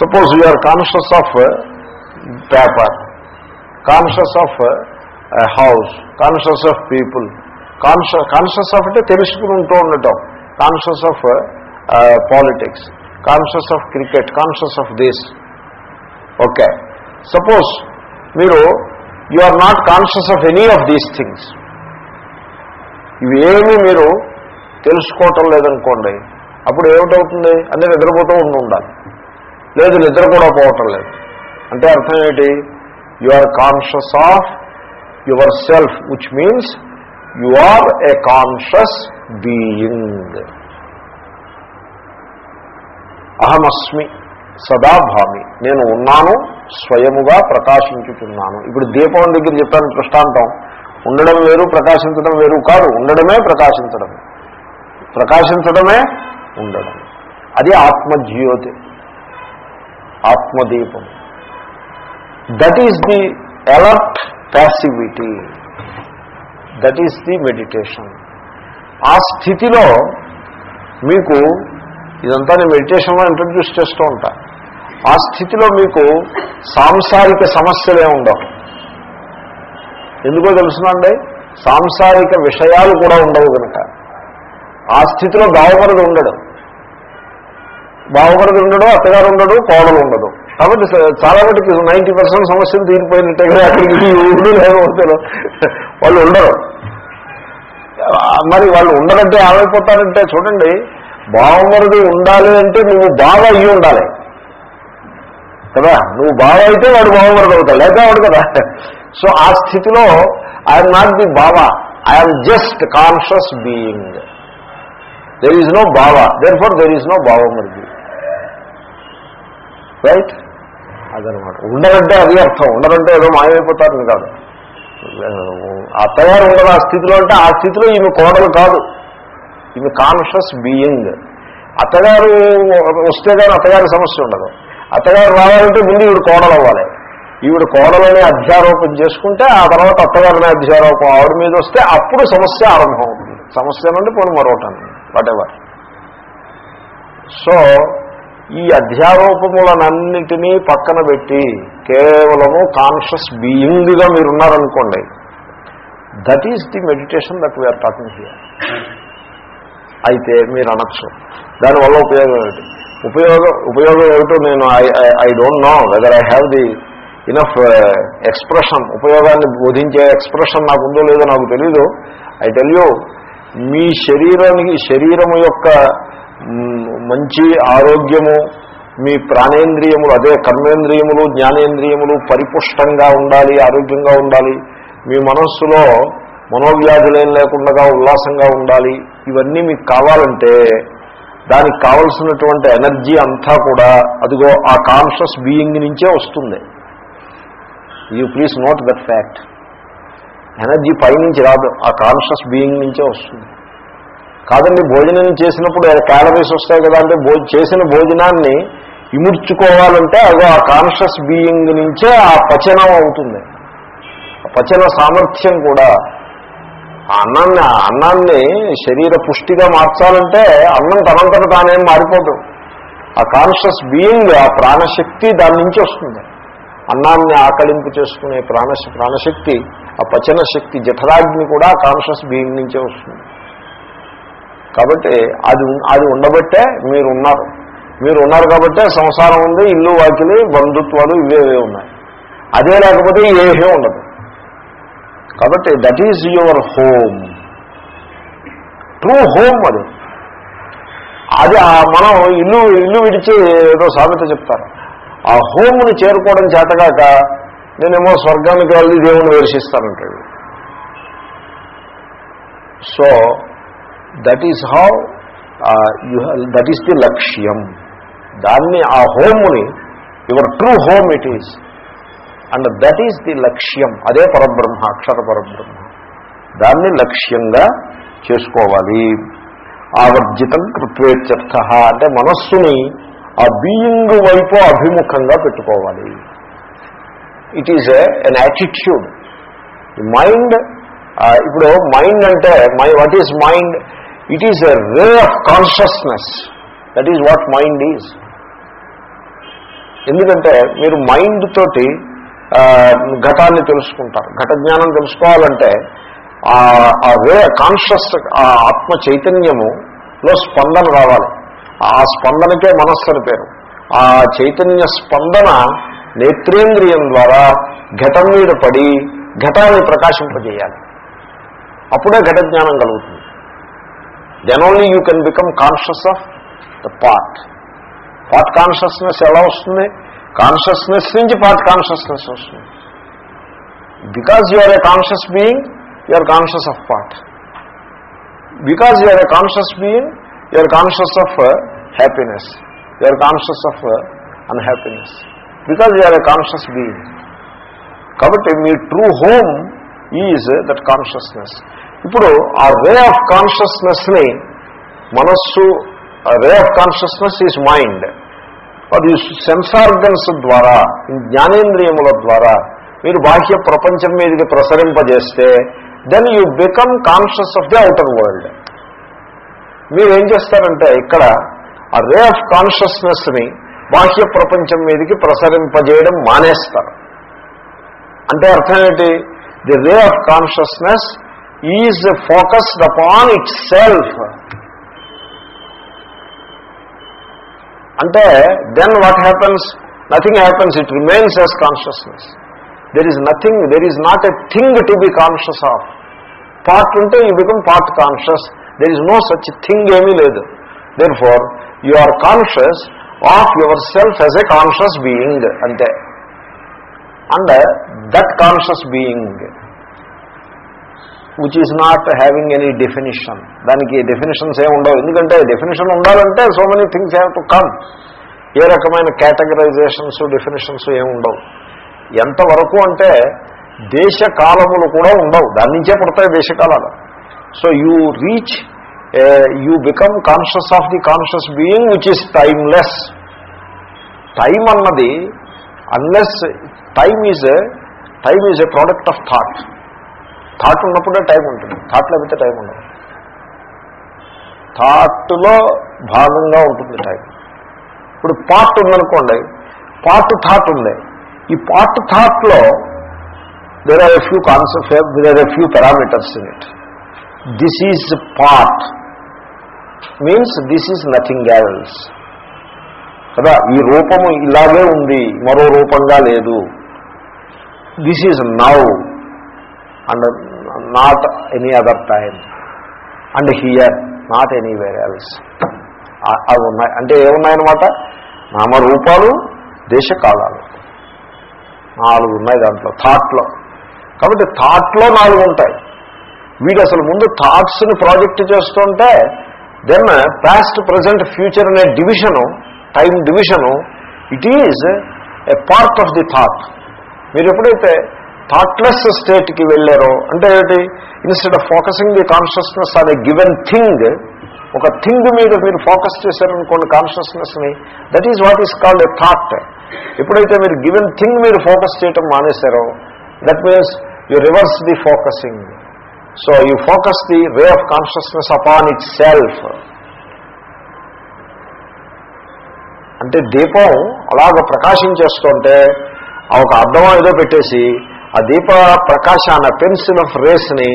suppose you are conscious of paper conscious of house conscious of people conscious conscious of అంటే తెలుసుకుని ఉంటూ ఉండటం conscious of politics conscious of cricket conscious of this okay suppose మీరు you are not conscious of any of these things ఇవేమీ మీరు తెలుసుకోవటం లేదనుకోండి అప్పుడు ఏమిటవుతుంది? అన్నీ నిద్రపోతూ ఉండి ఉండాలి. లేదు నిద్ర కూడా పోవటం లేదు. అంటే అర్థం ఏంటి? You are conscious of yourself which means you are a conscious being అహమస్మి సదా భామి. నేను ఉన్నాను స్వయముగా ప్రకాశించుతున్నాను ఇప్పుడు దీపం దగ్గర చెప్పాను దృష్టాంతం. ఉండడం వేరు ప్రకాశించడం వేరు కాదు. ఉండడమే ప్రకాశించడమే. ప్రకాశించడమే ఉండడం. అది ఆత్మజ్యోతి. ఆత్మదీపం. That is the alert passivity that is the meditation ఆ స్థితిలో మీకు ఇదంతా నేను మెడిటేషన్లో ఇంట్రడ్యూస్ చేస్తూ ఉంటా. ఆ స్థితిలో మీకు సాంసారిక సమస్యలే ఉండవు. ఎందుకో తెలుసునండి సాంసారిక విషయాలు కూడా ఉండవు కనుక. ఆ స్థితిలో బావమరది ఉండడం. బావమరది ఉండడు అత్తగారు ఉండడు కోడలు ఉండదు. కాబట్టి చాలా మటుకు నైంటీ పర్సెంట్ సమస్యలు తీరిపోయినట్టే కదా అక్కడికి ఊళ్ళు వాళ్ళు ఉండరు. మరి వాళ్ళు ఉండరంటే ఏమైపోతారంటే చూడండి బావమరుది ఉండాలి అంటే నువ్వు బాగా అయ్యి ఉండాలి. కదా? నువ్వు బావ అయితే వాడు బావమరుడు అవుతాడు లేక వాడు కదా? సో ఆ స్థితిలో ఐఎమ్ నాట్ ది బావా I'm just conscious being there is no బావా there for there is no బావమరుది right అదనమాట. ఉండరంటే అది అర్థం. ఉండరంటే ఏదో మాయమైపోతారని కాదు. అత్తగారు ఉండదు ఆ స్థితిలో అంటే ఆ స్థితిలో ఈమె కోడలు కాదు. ఈమె కాన్షియస్ బీయింగ్ అత్తగారు వస్తే కానీ అత్తగారి సమస్య ఉండదు. అత్తగారు రావాలంటే ముందు ఈవిడ కోడలు అవ్వాలి. ఈవిడ కోడలని అధ్యారోపణ చేసుకుంటే ఆ తర్వాత అత్తగారిని అధ్యారోపం ఆవిడ మీద వస్తే అప్పుడు సమస్య ఆరంభం అవుతుంది సమస్య నుండి పోను మరొకటండి వాట్ ఎవర్ సో ఈ అధ్యారోపములనన్నిటినీ పక్కన పెట్టి కేవలము కాన్షియస్ బీయింగ్గా మీరున్నారనుకోండి that is the meditation that we're talking here అయితే మీరు అనొచ్చు దానివల్ల ఉపయోగం ఏమిటి? ఉపయోగం ఉపయోగం ఏమిటో నేను I I don't know whether I have the enough expression ఉపయోగాన్ని బోధించే ఎక్స్ప్రెషన్ నాకు ఉందో లేదో నాకు తెలీదు. ఐ టెల్ యూ మీ శరీరానికి శరీరము యొక్క మంచి ఆరోగ్యము మీ ప్రాణేంద్రియములు అదే కర్మేంద్రియములు జ్ఞానేంద్రియములు పరిపుష్టంగా ఉండాలి ఆరోగ్యంగా ఉండాలి. మీ మనస్సులో మనోవ్యాధులేం లేకుండా ఉల్లాసంగా ఉండాలి. ఇవన్నీ మీకు కావాలంటే దానికి కావలసినటువంటి ఎనర్జీ అంతా కూడా అదిగో ఆ కాన్షియస్ బీయింగ్ నుంచే వస్తుంది. You please note that fact. Energy పైనుంచి రాదు ఆ కాన్షియస్ బీయింగ్ నుంచే వస్తుంది. కాదండి భోజనం చేసినప్పుడు క్యాలరీస్ వస్తాయి కదా అంటే భో చేసిన భోజనాన్ని ఇముడ్చుకోవాలంటే అదో ఆ కాన్షియస్ బీయింగ్ నుంచే ఆ పచనం అవుతుంది. ఆ పచన సామర్థ్యం కూడా ఆ అన్నాన్ని ఆ అన్నాన్ని శరీర పుష్టిగా మార్చాలంటే అన్నం తనంతట తానేం మారిపోదు. ఆ కాన్షియస్ బీయింగ్ ఆ ప్రాణశక్తి దాని నుంచి వస్తుంది. అన్నాన్ని ఆకలింపు చేసుకునే ప్రాణ ప్రాణశక్తి ఆ పచన శక్తి జఠరాగ్ని కూడా కాన్షియస్ బీయింగ్ నుంచే వస్తుంది. కాబట్టి అది అది ఉండబట్టే మీరు ఉన్నారు మీరు ఉన్నారు కాబట్టే సంసారం ఉంది ఇల్లు వాకిలి బంధుత్వాలు ఇవేవే ఉన్నాయి. అదే లేకపోతే ఏమీ ఉండదు. కాబట్టి that is your home true home అది. అది మనం ఇల్లు ఇల్లు విడిచి ఏదో సామెత చెప్తారు. ఆ హోమ్ని చేరుకోవడం చేతగాక నేనేమో స్వర్గానికి వెళ్ళి దేవుణ్ణి దర్శిస్తానంటాడు so that is how you that is the లక్ష్యం దాన్ని ఆ హోమ్ని your true home it is and that is the లక్ష్యం అదే పరబ్రహ్మ అక్షర పరబ్రహ్మ. దాన్ని లక్ష్యంగా చేసుకోవాలి. ఆవర్జితం కృత్వేత్యర్థ. అంటే మనస్సుని ఆ బీయింగ్ వైపు అభిముఖంగా పెట్టుకోవాలి. It is an attitude mind ఇప్పుడు మైండ్ అంటే my what is mind it is a ray of consciousness that is what mind is ఎందుకంటే మీరు మైండ్ తోటి ఘటాన్ని తెలుసుకుంటారు. ఘట జ్ఞానం తెలుసుకోవాలంటే ఆ- ఆ వే కాన్షియస్ ఆ ఆత్మ చైతన్యములో స్పందన రావాలి. ఆ స్పందనకే మనస్సు పేరు. ఆ చైతన్య స్పందన నేత్రేంద్రియం ద్వారా ఘటం మీద పడి ఘటాన్ని ప్రకాశింపజేయాలి. అప్పుడే ఘట జ్ఞానం కలుగుతుంది. Then only you can become conscious of the part part consciousness ఎలా వస్తుంది కాన్షియస్నెస్ నుంచి పార్ట్ కాన్షియస్నెస్ వస్తుంది because you are a conscious being you are conscious of part because you are a conscious being you are conscious of happiness you are conscious of unhappiness because you are a conscious being కాబట్టి మీ true home is that consciousness ఇప్పుడు ఆ ray of కాన్షియస్నెస్ని మనస్సు ray of consciousness is mind. అది sense organs ద్వారా జ్ఞానేంద్రియముల ద్వారా మీరు బాహ్య ప్రపంచం మీదకి ప్రసరింపజేస్తే then you become conscious of the outer world మీరు ఏం చేస్తారంటే ఇక్కడ ఆ రే ఆఫ్ కాన్షియస్నెస్ని బాహ్య ప్రపంచం మీదకి ప్రసరింపజేయడం మానేస్తారు. అంటే అర్థం ఏంటి? The ray of consciousness is focused upon itself అంటే then what happens nothing happens it remains as consciousness there is nothing there is not a thing to be conscious of part ఉంటే you become part conscious there is no such thing ఏమీ లేదు. Therefore you are conscious of yourself as a conscious being అంతే and that conscious being which is not having any definition దానికి definitions ఏమి ఉండవు. ఎందుకంటే definition ఉండాలంటే so many things have to come ఏ రకమైన categorisations definitions ఏమి ఉండవు. ఎంతవరకు అంటే దేశ కాలములు కూడా ఉండవు. దాని నుంచే పుడతాయి దేశకాలాలు. So you reach you become conscious of the conscious being which is timeless time అన్నది unless time is time is a product of thought thought ఉన్నప్పుడే టైం ఉంటుంది. థాట్ లేకపోతే టైం ఉండదు. థాట్లో భాగంగా ఉంటుంది టైం ఇప్పుడు పార్ట్ ఉందనుకోండి. పార్ట్ థాట్ ఉంది. ఈ part థాట్లో there are a few concept there are a few parameters in it this is part means this is nothing else కదా? ఈ రూపము ఇలాగే ఉంది. మరో రూపంగా లేదు. This is now and not any other time and here not anywhere else అవి ఉన్నాయి. అంటే ఏమున్నాయన్నమాట? నామరూపాలు దేశకాలాలు. నాలుగు ఉన్నాయి దాంట్లో థాట్లో కాబట్టి థాట్లో నాలుగు ఉంటాయి. వీడు అసలు ముందు థాట్స్ని ప్రాజెక్ట్ చేస్తుంటే దెన్ పాస్ట్ ప్రజెంట్ ఫ్యూచర్ అనే division time division it is a part of the thought మీరు ఎప్పుడైతే థాట్లెస్ స్టేట్కి వెళ్ళారో అంటే ఏమిటి instead of focusing the consciousness on given thing ఒక థింగ్ మీద మీరు ఫోకస్ చేశారనుకోండి కాన్షియస్నెస్ని that is what is called a thought ఎప్పుడైతే మీరు గివెన్ థింగ్ మీరు ఫోకస్ చేయటం మానేశారో that means you reverse the focusing so you focus the way of consciousness upon itself అంటే దీపం అలాగ ప్రకాశించేస్తుంటే ఆ ఒక అర్థం ఏదో పెట్టేసి ఆ దీప ప్రకాశాన పెన్సిల్ ఆఫ్ రేస్ని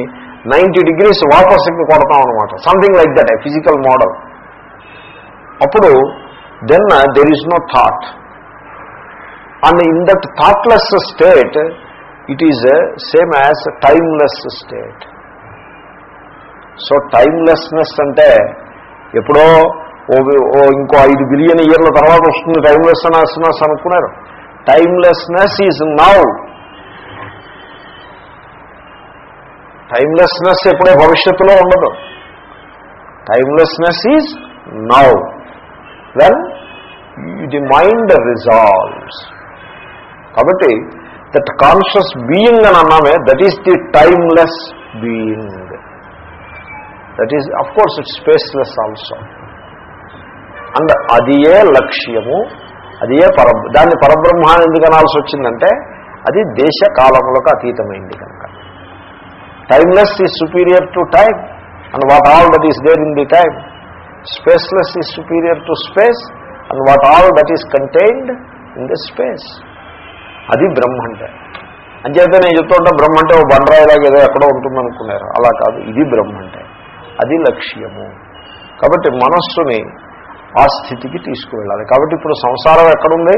నైంటీ డిగ్రీస్ వాపస్కి కొడతాం అనమాట something like that a physical model అప్పుడు then there is no thought and in that thoughtless state it is same as timeless state so timelessness అంటే ఎప్పుడో ఓ ఓ ఇంకో ఐదు బిలియన్ ఇయర్ల తర్వాత వస్తుంది టైమ్లెస్నెస్ అనుకున్నారు. టైమ్లెస్నెస్ ఈజ్ నౌ టైమ్లెస్నెస్ ఎప్పుడే భవిష్యత్తులో ఉండదు. Timelessness is now when the mind resolves కాబట్టి దట్ కాన్షియస్ బీయింగ్ అని అన్నామే that is the timeless being that is of course it spaceless also and అది ఏ లక్ష్యము? అది ఏ పర దాన్ని పరబ్రహ్మ ఎందుకు అనాల్సి వచ్చిందంటే అది దేశ కాలములకు అతీతమైంది కనుక timeless is superior to time and what all that is there in the time spaceless is superior to space and what all that is contained in the space అది బ్రహ్మ అంటే అంచేతే నేను చెప్తుంటా బ్రహ్మ అంటే ఓ బండరాయిలాగా ఏదో ఎక్కడో ఉంటుందనుకున్నారు. అలా కాదు ఇది బ్రహ్మ అంటే అది లక్ష్యము. కాబట్టి మనస్సుని ఆ స్థితికి తీసుకువెళ్ళాలి. కాబట్టి ఇప్పుడు సంసారం ఎక్కడుంది?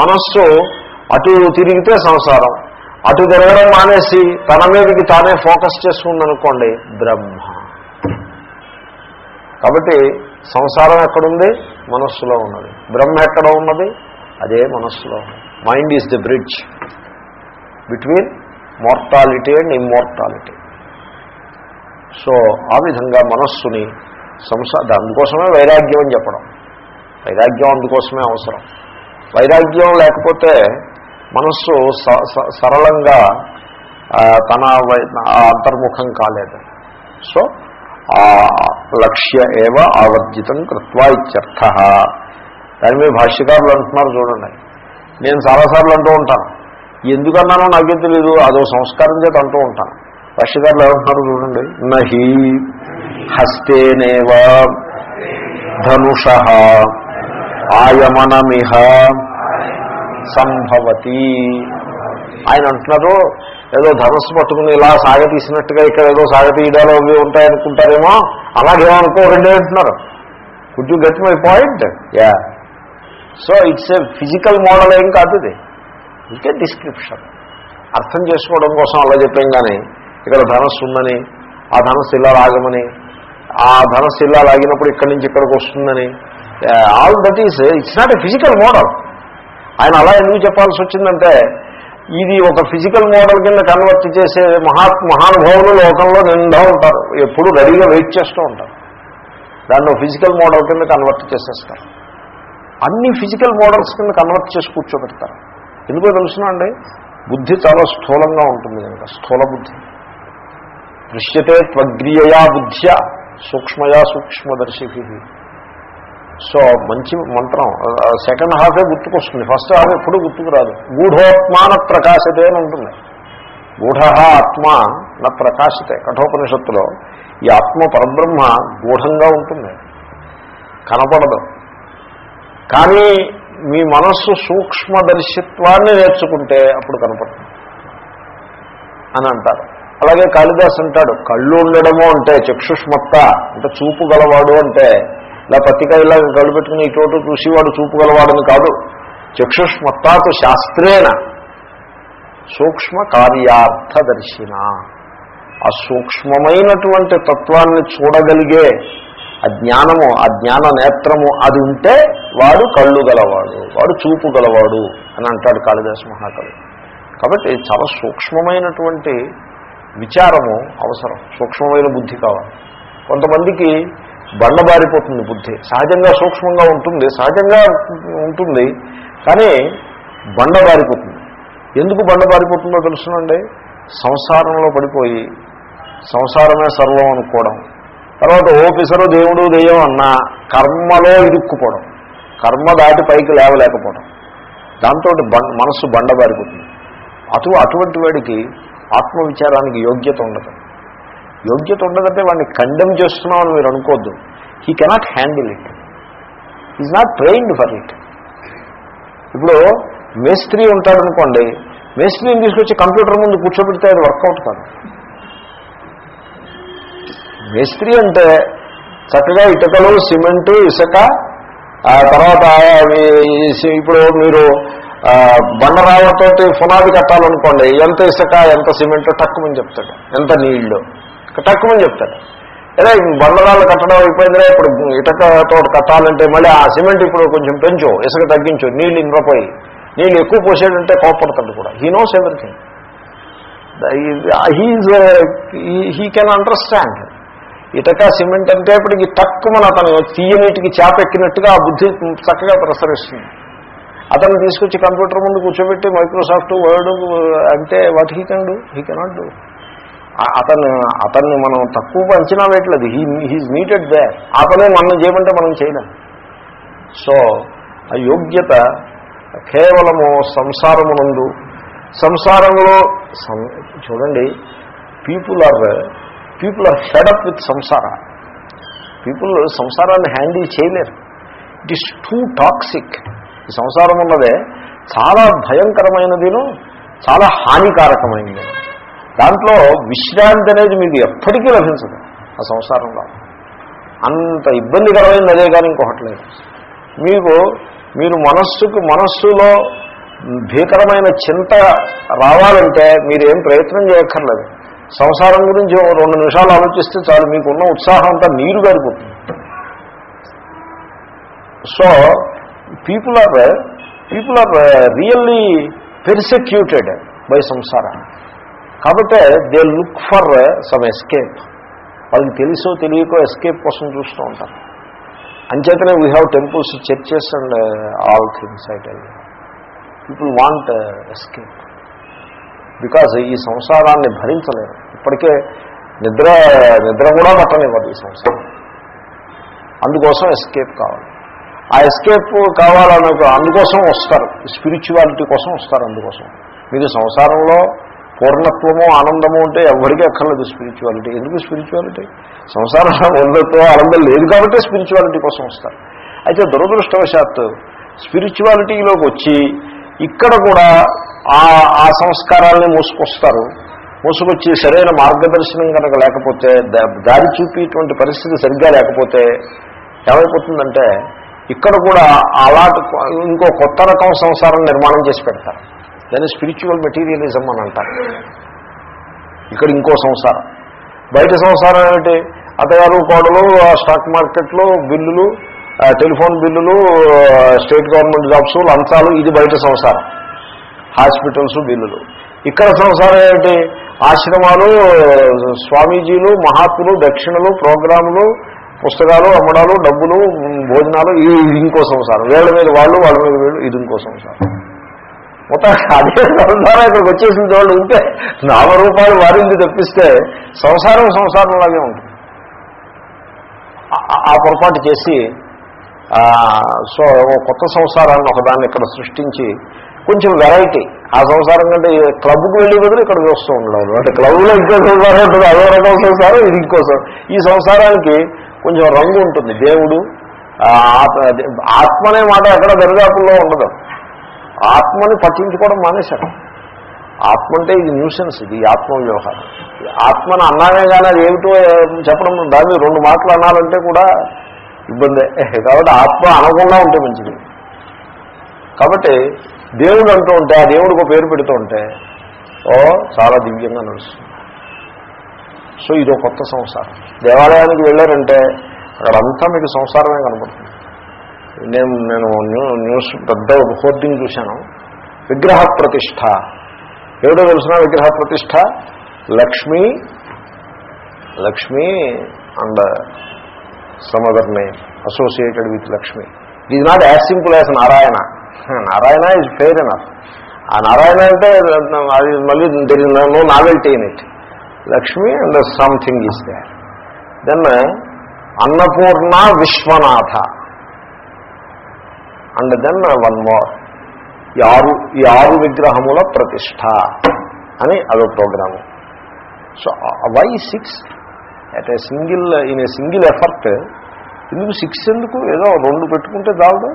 మనస్సు అటు తిరిగితే సంసారం. అటు తిరగడం మానేసి తన మీదకి తానే ఫోకస్ చేసుకుందనుకోండి బ్రహ్మ. కాబట్టి సంసారం ఎక్కడుంది? మనస్సులో ఉన్నది. బ్రహ్మ ఎక్కడ ఉన్నది? అదే మనస్సులో mind is the bridge between mortality and immortality so ఆ విధంగా మనస్సుని సంసా అందుకోసమే వైరాగ్యం అని చెప్పడం. వైరాగ్యం అందుకోసమే అవసరం. వైరాగ్యం లేకపోతే మనస్సు సరళంగా తన అంతర్ముఖం కాలేదు. సో ఆ లక్ష్య ఏవ ఆవర్జితం కృత్వా ఇత్యర్థ. దాని మీద భాష్యకారులు అంటున్నారు చూడండి. నేను చాలాసార్లు అంటూ ఉంటాను. ఎందుకన్నానో నాకే తెలీదు అదో సంస్కారం చేత అంటూ ఉంటాను. భాష్యకారులు ఏమంటున్నారు చూడండి. నహి హస్తేనేవ ధనుష ఆయమనమిహ సంభవతి. ఆయన అంటున్నారు ఏదో ధనస్సు పట్టుకుని ఇలా సాగతీసినట్టుగా ఇక్కడ ఏదో సాగతీయడాలు అవి ఉంటాయనుకుంటారేమో అలాగేమనుకోరండి అంటున్నారు. Could you get my point ya so it's a physical model ఏం కాదు ఇది. ఇంకే డిస్క్రిప్షన్ అర్థం చేసుకోవడం కోసం అలా చెప్పాం కానీ ఇక్కడ ధనస్సు ఉందని ఆ ధనస్సు ఇలా లాగమని ఆ ధనస్సు ఇలా లాగినప్పుడు ఇక్కడి నుంచి ఇక్కడికి వస్తుందని. All that is it's not a physical model ఆయన అలా ఎందుకు చెప్పాల్సి వచ్చిందంటే ఇది ఒక ఫిజికల్ మోడల్ కింద కన్వర్ట్ చేసే మహా మహానుభావులు లోకంలో నిండా ఉంటారు. ఎప్పుడు రెడీగా వెయిట్ చేస్తూ ఉంటారు. దాన్ని ఫిజికల్ మోడల్ కింద కన్వర్ట్ చేసేస్తారు. అన్ని ఫిజికల్ మోడల్స్ కింద కన్వర్ట్ చేసి కూర్చోబెడతారు. ఎందుకో తెలుసునా అండి? బుద్ధి చాలా స్థూలంగా ఉంటుంది కనుక స్థూల బుద్ధి. దృశ్యతే త్వగ్రియయా బుద్ధ్య సూక్ష్మయా సూక్ష్మదర్శి సో మంచి మంత్రం సెకండ్ హాఫే గుర్తుకొస్తుంది. ఫస్ట్ హాఫ్ ఎప్పుడు గుర్తుకురాదు గూఢోత్మాన ప్రకాశతే అని ఉంటుంది. గూఢ ఆత్మ నా ప్రకాశతే. కఠోపనిషత్తులో ఈ ఆత్మ పరబ్రహ్మ గూఢంగా ఉంటుంది. కనపడదు. కానీ మీ మనస్సు సూక్ష్మదర్శిత్వాన్ని నేర్చుకుంటే అప్పుడు కనపడుతుంది అని అంటారు. అలాగే కాళిదాస్ అంటాడు కళ్ళు ఉండడము అంటే చక్షుష్మత్త అంటే చూపు గలవాడు అంటే ఇలా పత్రిక ఇలా కళ్ళు పెట్టుకుని ఇటు చూసేవాడు చూపు కాదు. చక్షుష్మత్తాతు శాస్త్రేణ సూక్ష్మ కార్యార్థదర్శిన ఆ సూక్ష్మమైనటువంటి తత్వాన్ని చూడగలిగే ఆ జ్ఞానము ఆ జ్ఞాన నేత్రము అది ఉంటే వాడు కళ్ళు గలవాడు వాడు చూపు గలవాడు అని అంటాడు కాళిదాసు మహాకవి. కాబట్టి చాలా సూక్ష్మమైనటువంటి విచారము అవసరం. సూక్ష్మమైన బుద్ధి కావాలి. కొంతమందికి బండబారిపోతుంది బుద్ధి. సహజంగా సూక్ష్మంగా ఉంటుంది సహజంగా ఉంటుంది కానీ బండబారిపోతుంది. ఎందుకు బండబారిపోతుందో తెలుసునండి? సంసారంలో పడిపోయి సంసారమే సర్వం అనుకోవడం. తర్వాత ఓపిసరు దేవుడు దెయ్యం అన్నా కర్మలో ఇరుక్కుపోవడం. కర్మ దాటి పైకి లేవలేకపోవడం. దాంతో మనస్సు బండబారిపోతుంది. అటు అటువంటి వాడికి ఆత్మవిచారానికి యోగ్యత ఉండదు. యోగ్యత ఉండదంటే వాడిని కండెమ్ చేస్తున్నామని మీరు అనుకోవద్దు. He cannot handle it is not trained for it ఇప్పుడు మేస్త్రి ఉంటాడనుకోండి మేస్త్రిని తీసుకొచ్చి కంప్యూటర్ ముందు కూర్చోబెడితే అది వర్కౌట్ కాదు. మేస్త్రి అంటే చక్కగా ఇటుకలు సిమెంటు ఇసుక తర్వాత ఇప్పుడు మీరు బండరాళ్ళతోటి పునాది కట్టాలనుకోండి ఎంత ఇసుక ఎంత సిమెంట్ టక్కుమని చెప్తాడు. ఎంత నీళ్ళు. టక్కుమని చెప్తాడు. అదే బండరాళ్ళు కట్టడం అయిపోయిందిరా ఇప్పుడు ఇటుకతో కట్టాలంటే మళ్ళీ ఆ సిమెంట్ ఇప్పుడు కొంచెం పెంచు ఇసుక తగ్గించు నీళ్ళు ఇంద్రపోయి. నీళ్ళు ఎక్కువ పోసేటంటే కోపడతాడు కూడా. He knows everything he's he can understand ఇటక cement అంటే ఇప్పటికి తక్కువ అతను తీయనీటికి చేపెక్కినట్టుగా ఆ బుద్ధి చక్కగా ప్రసరిస్తుంది. అతను తీసుకొచ్చి కంప్యూటర్ ముందు కూర్చోబెట్టి మైక్రోసాఫ్ట్ వర్డ్ uh, అంటే what he can do he cannot do అతను అతన్ని మనం తక్కువ అంచనా వేయట్లేదు. హీ హీజ్ నీటెడ్ దే అతనే మనం చేయమంటే మనం చేయలేం. సో ఆ యోగ్యత కేవలము సంసారమునందు. సంసారంలో చూడండి people are people are fed up with samsara people సంసారాన్ని హ్యాండిల్ చేయలేరు. ఇట్ ఈస్ టూ టాక్సిక్ ఈ సంసారం ఉన్నదే చాలా భయంకరమైనదిను చాలా హానికారకమైనది. దాంట్లో విశ్రాంతి అనేది మీకు ఎప్పటికీ లభించదు. ఆ సంసారంలో అంత ఇబ్బందికరమైనది అదే కానీ ఇంకొకటి లేదు. మీకు మీరు మనస్సుకు మనస్సులో భీకరమైన చింత రావాలంటే మీరు ఏం ప్రయత్నం చేయక్కర్లేదు. సంసారం గురించి రెండు నిమిషాలు ఆలోచిస్తే చాలు మీకున్న ఉత్సాహం అంతా నీరు గారిపోతుంది. So people are people are really persecuted by samsara కాబట్టి they look for some escape వాళ్ళకి తెలుసో తెలియకో ఎస్కేప్ కోసం చూస్తూ ఉంటారు. అంచేతనే we have temples churches and all things I tell people want escape because ఈ సంసారాన్ని భరించలేరు. ఇప్పటికే నిద్ర నిద్ర కూడా పట్టనివ్వదు ఈ సంసారం. అందుకోసం ఎస్కేప్ కావాలి. ఆ ఎస్కేప్ కావాలన్న అందుకోసం వస్తారు. స్పిరిచువాలిటీ కోసం వస్తారు అందుకోసం. మీకు సంసారంలో పూర్ణత్వము ఆనందము ఉంటే ఎవరికి అక్కర్లేదు స్పిరిచువాలిటీ ఎందుకు స్పిరిచువాలిటీ సంసారంలో పూర్ణత్వం ఆనందం లేదు కాబట్టి స్పిరిచువాలిటీ కోసం వస్తారు. అయితే దురదృష్టవశాత్తు స్పిరిచువాలిటీలోకి వచ్చి ఇక్కడ కూడా ఆ ఆ సంస్కారాలని మూసుకొస్తారు. మూసుకొచ్చి సరైన మార్గదర్శనం కనుక లేకపోతే దారి చూపేటువంటి పరిస్థితి సరిగ్గా లేకపోతే ఏమైపోతుందంటే ఇక్కడ కూడా అలాంటి ఇంకో కొత్త రకం సంసారం నిర్మాణం చేసి పెడతారు. దాన్ని స్పిరిచువల్ మెటీరియలిజం అని అంటారు. ఇక్కడ ఇంకో సంసారం. బయట సంసారం ఏమిటి? అత్తగారు కోడలు స్టాక్ మార్కెట్లో బిల్లులు టెలిఫోన్ బిల్లులు స్టేట్ గవర్నమెంట్ జాబ్స్ లంచాలు ఇది బయట సంసారం. హాస్పిటల్స్ బిల్లులు. ఇక్కడ సంసారం ఏమిటి? ఆశ్రమాలు స్వామీజీలు మహాత్ములు దక్షిణలు ప్రోగ్రాములు పుస్తకాలు అమ్మడాలు డబ్బులు భోజనాలు ఇది ఇంకో సంసారం. వీళ్ళ మీద వాళ్ళు వాళ్ళ మీద వీళ్ళు ఇది ఇంకో సంసారం. మొత్తం అదే సంసారం ఇక్కడికి వచ్చేసిన వాళ్ళు ఉంటే నామరూపాలు వారింది తప్పిస్తే సంసారం సంసారంలాగే ఉంటుంది. ఆ- పొరపాటు చేసి సో కొత్త సంసారాన్ని ఒకదాన్ని ఇక్కడ సృష్టించి కొంచెం వెరైటీ ఆ సంసారం కంటే క్లబ్కి వెళ్ళి బదులు ఇక్కడ చూస్తూ ఉండలేదు అంటే క్లబ్లో ఇంకో సంసారం ఉంటుంది అదో రకం సంసారం ఇది ఇంకో ఈ సంసారానికి కొంచెం రంగు ఉంటుంది దేవుడు ఆత్మ ఆత్మ అనే మాట ఎక్కడ దరిదాపుల్లో ఉండదు. ఆత్మని పట్టించుకోవడం మానేశారు. ఆత్మ అంటే ఇది న్యూసెన్స్ ఇది ఆత్మ వ్యవహారం ఆత్మని అన్నానే కానీ అది ఏమిటో చెప్పడం దాన్ని రెండు మాటలు అనాలంటే కూడా ఇబ్బందే. కాబట్టి ఆత్మ అనకుండా ఉంటే మంచిది. కాబట్టి దేవుడు అంటూ ఉంటే ఆ దేవుడికి ఒక పేరు పెడుతూ ఉంటే ఓ చాలా దివ్యంగా నడుస్తుంది. సో ఇదో కొత్త సంసారం. దేవాలయానికి వెళ్ళారంటే అక్కడంతా మీకు సంసారమే కనబడుతుంది నేను నేను న్యూస్ పెద్ద హోర్డింగ్ చూశాను. విగ్రహ ప్రతిష్ట ఏమిటో తెలిసిన విగ్రహ ప్రతిష్ట Lakshmi Lakshmi and some other name associated with Lakshmi. It is not as simple as Narayana Narayana is fair enough ఆ నారాయణ అంటే అది మళ్ళీ there no novelty in it Lakshmi and something is they then Annapurna Vishwanatha and then one more ఈ ఆరు ఈ ఆరు విగ్రహముల ప్రతిష్ట అని అదో programme so why six at a single in a single effort ఎందుకు సిక్స్ ఎందుకు? ఏదో రెండు పెట్టుకుంటే చాలదు.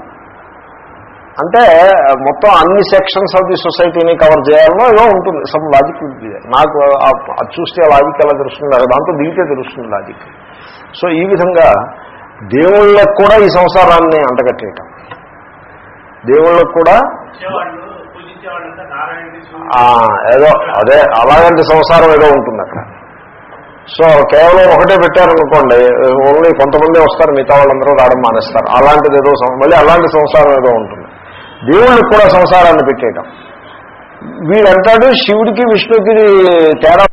అంటే uh, మొత్తం అన్ని సెక్షన్స్ ఆఫ్ ది సొసైటీని కవర్ చేయాలనో ఏదో ఉంటుంది. సమ్ లాజిక్ నాకు uh, అది చూస్తే ఆ లాజిక్ ఎలా తెలుస్తుంది? దాంతో దిగితే తెలుస్తుంది లాజిక్ సో ఈ విధంగా దేవుళ్ళకు కూడా ఈ సంసారాన్ని అంటగట్టేయటం. దేవుళ్ళకు కూడా ఏదో అదే అలాగంటి సంసారం ఏదో ఉంటుంది అక్కడ. సో కేవలం ఒకటే పెట్టారనుకోండి ఓన్లీ కొంతమంది వస్తారు మిగతా వాళ్ళందరూ రావడం మానేస్తారు. అలాంటిది ఏదో మళ్ళీ అలాంటి సంసారం ఏదో ఉంటుంది. దేవుళ్ళకి కూడా సంసారాన్ని పెట్టేయటం. వీడంటాడు శివుడికి విష్ణుకి తేడా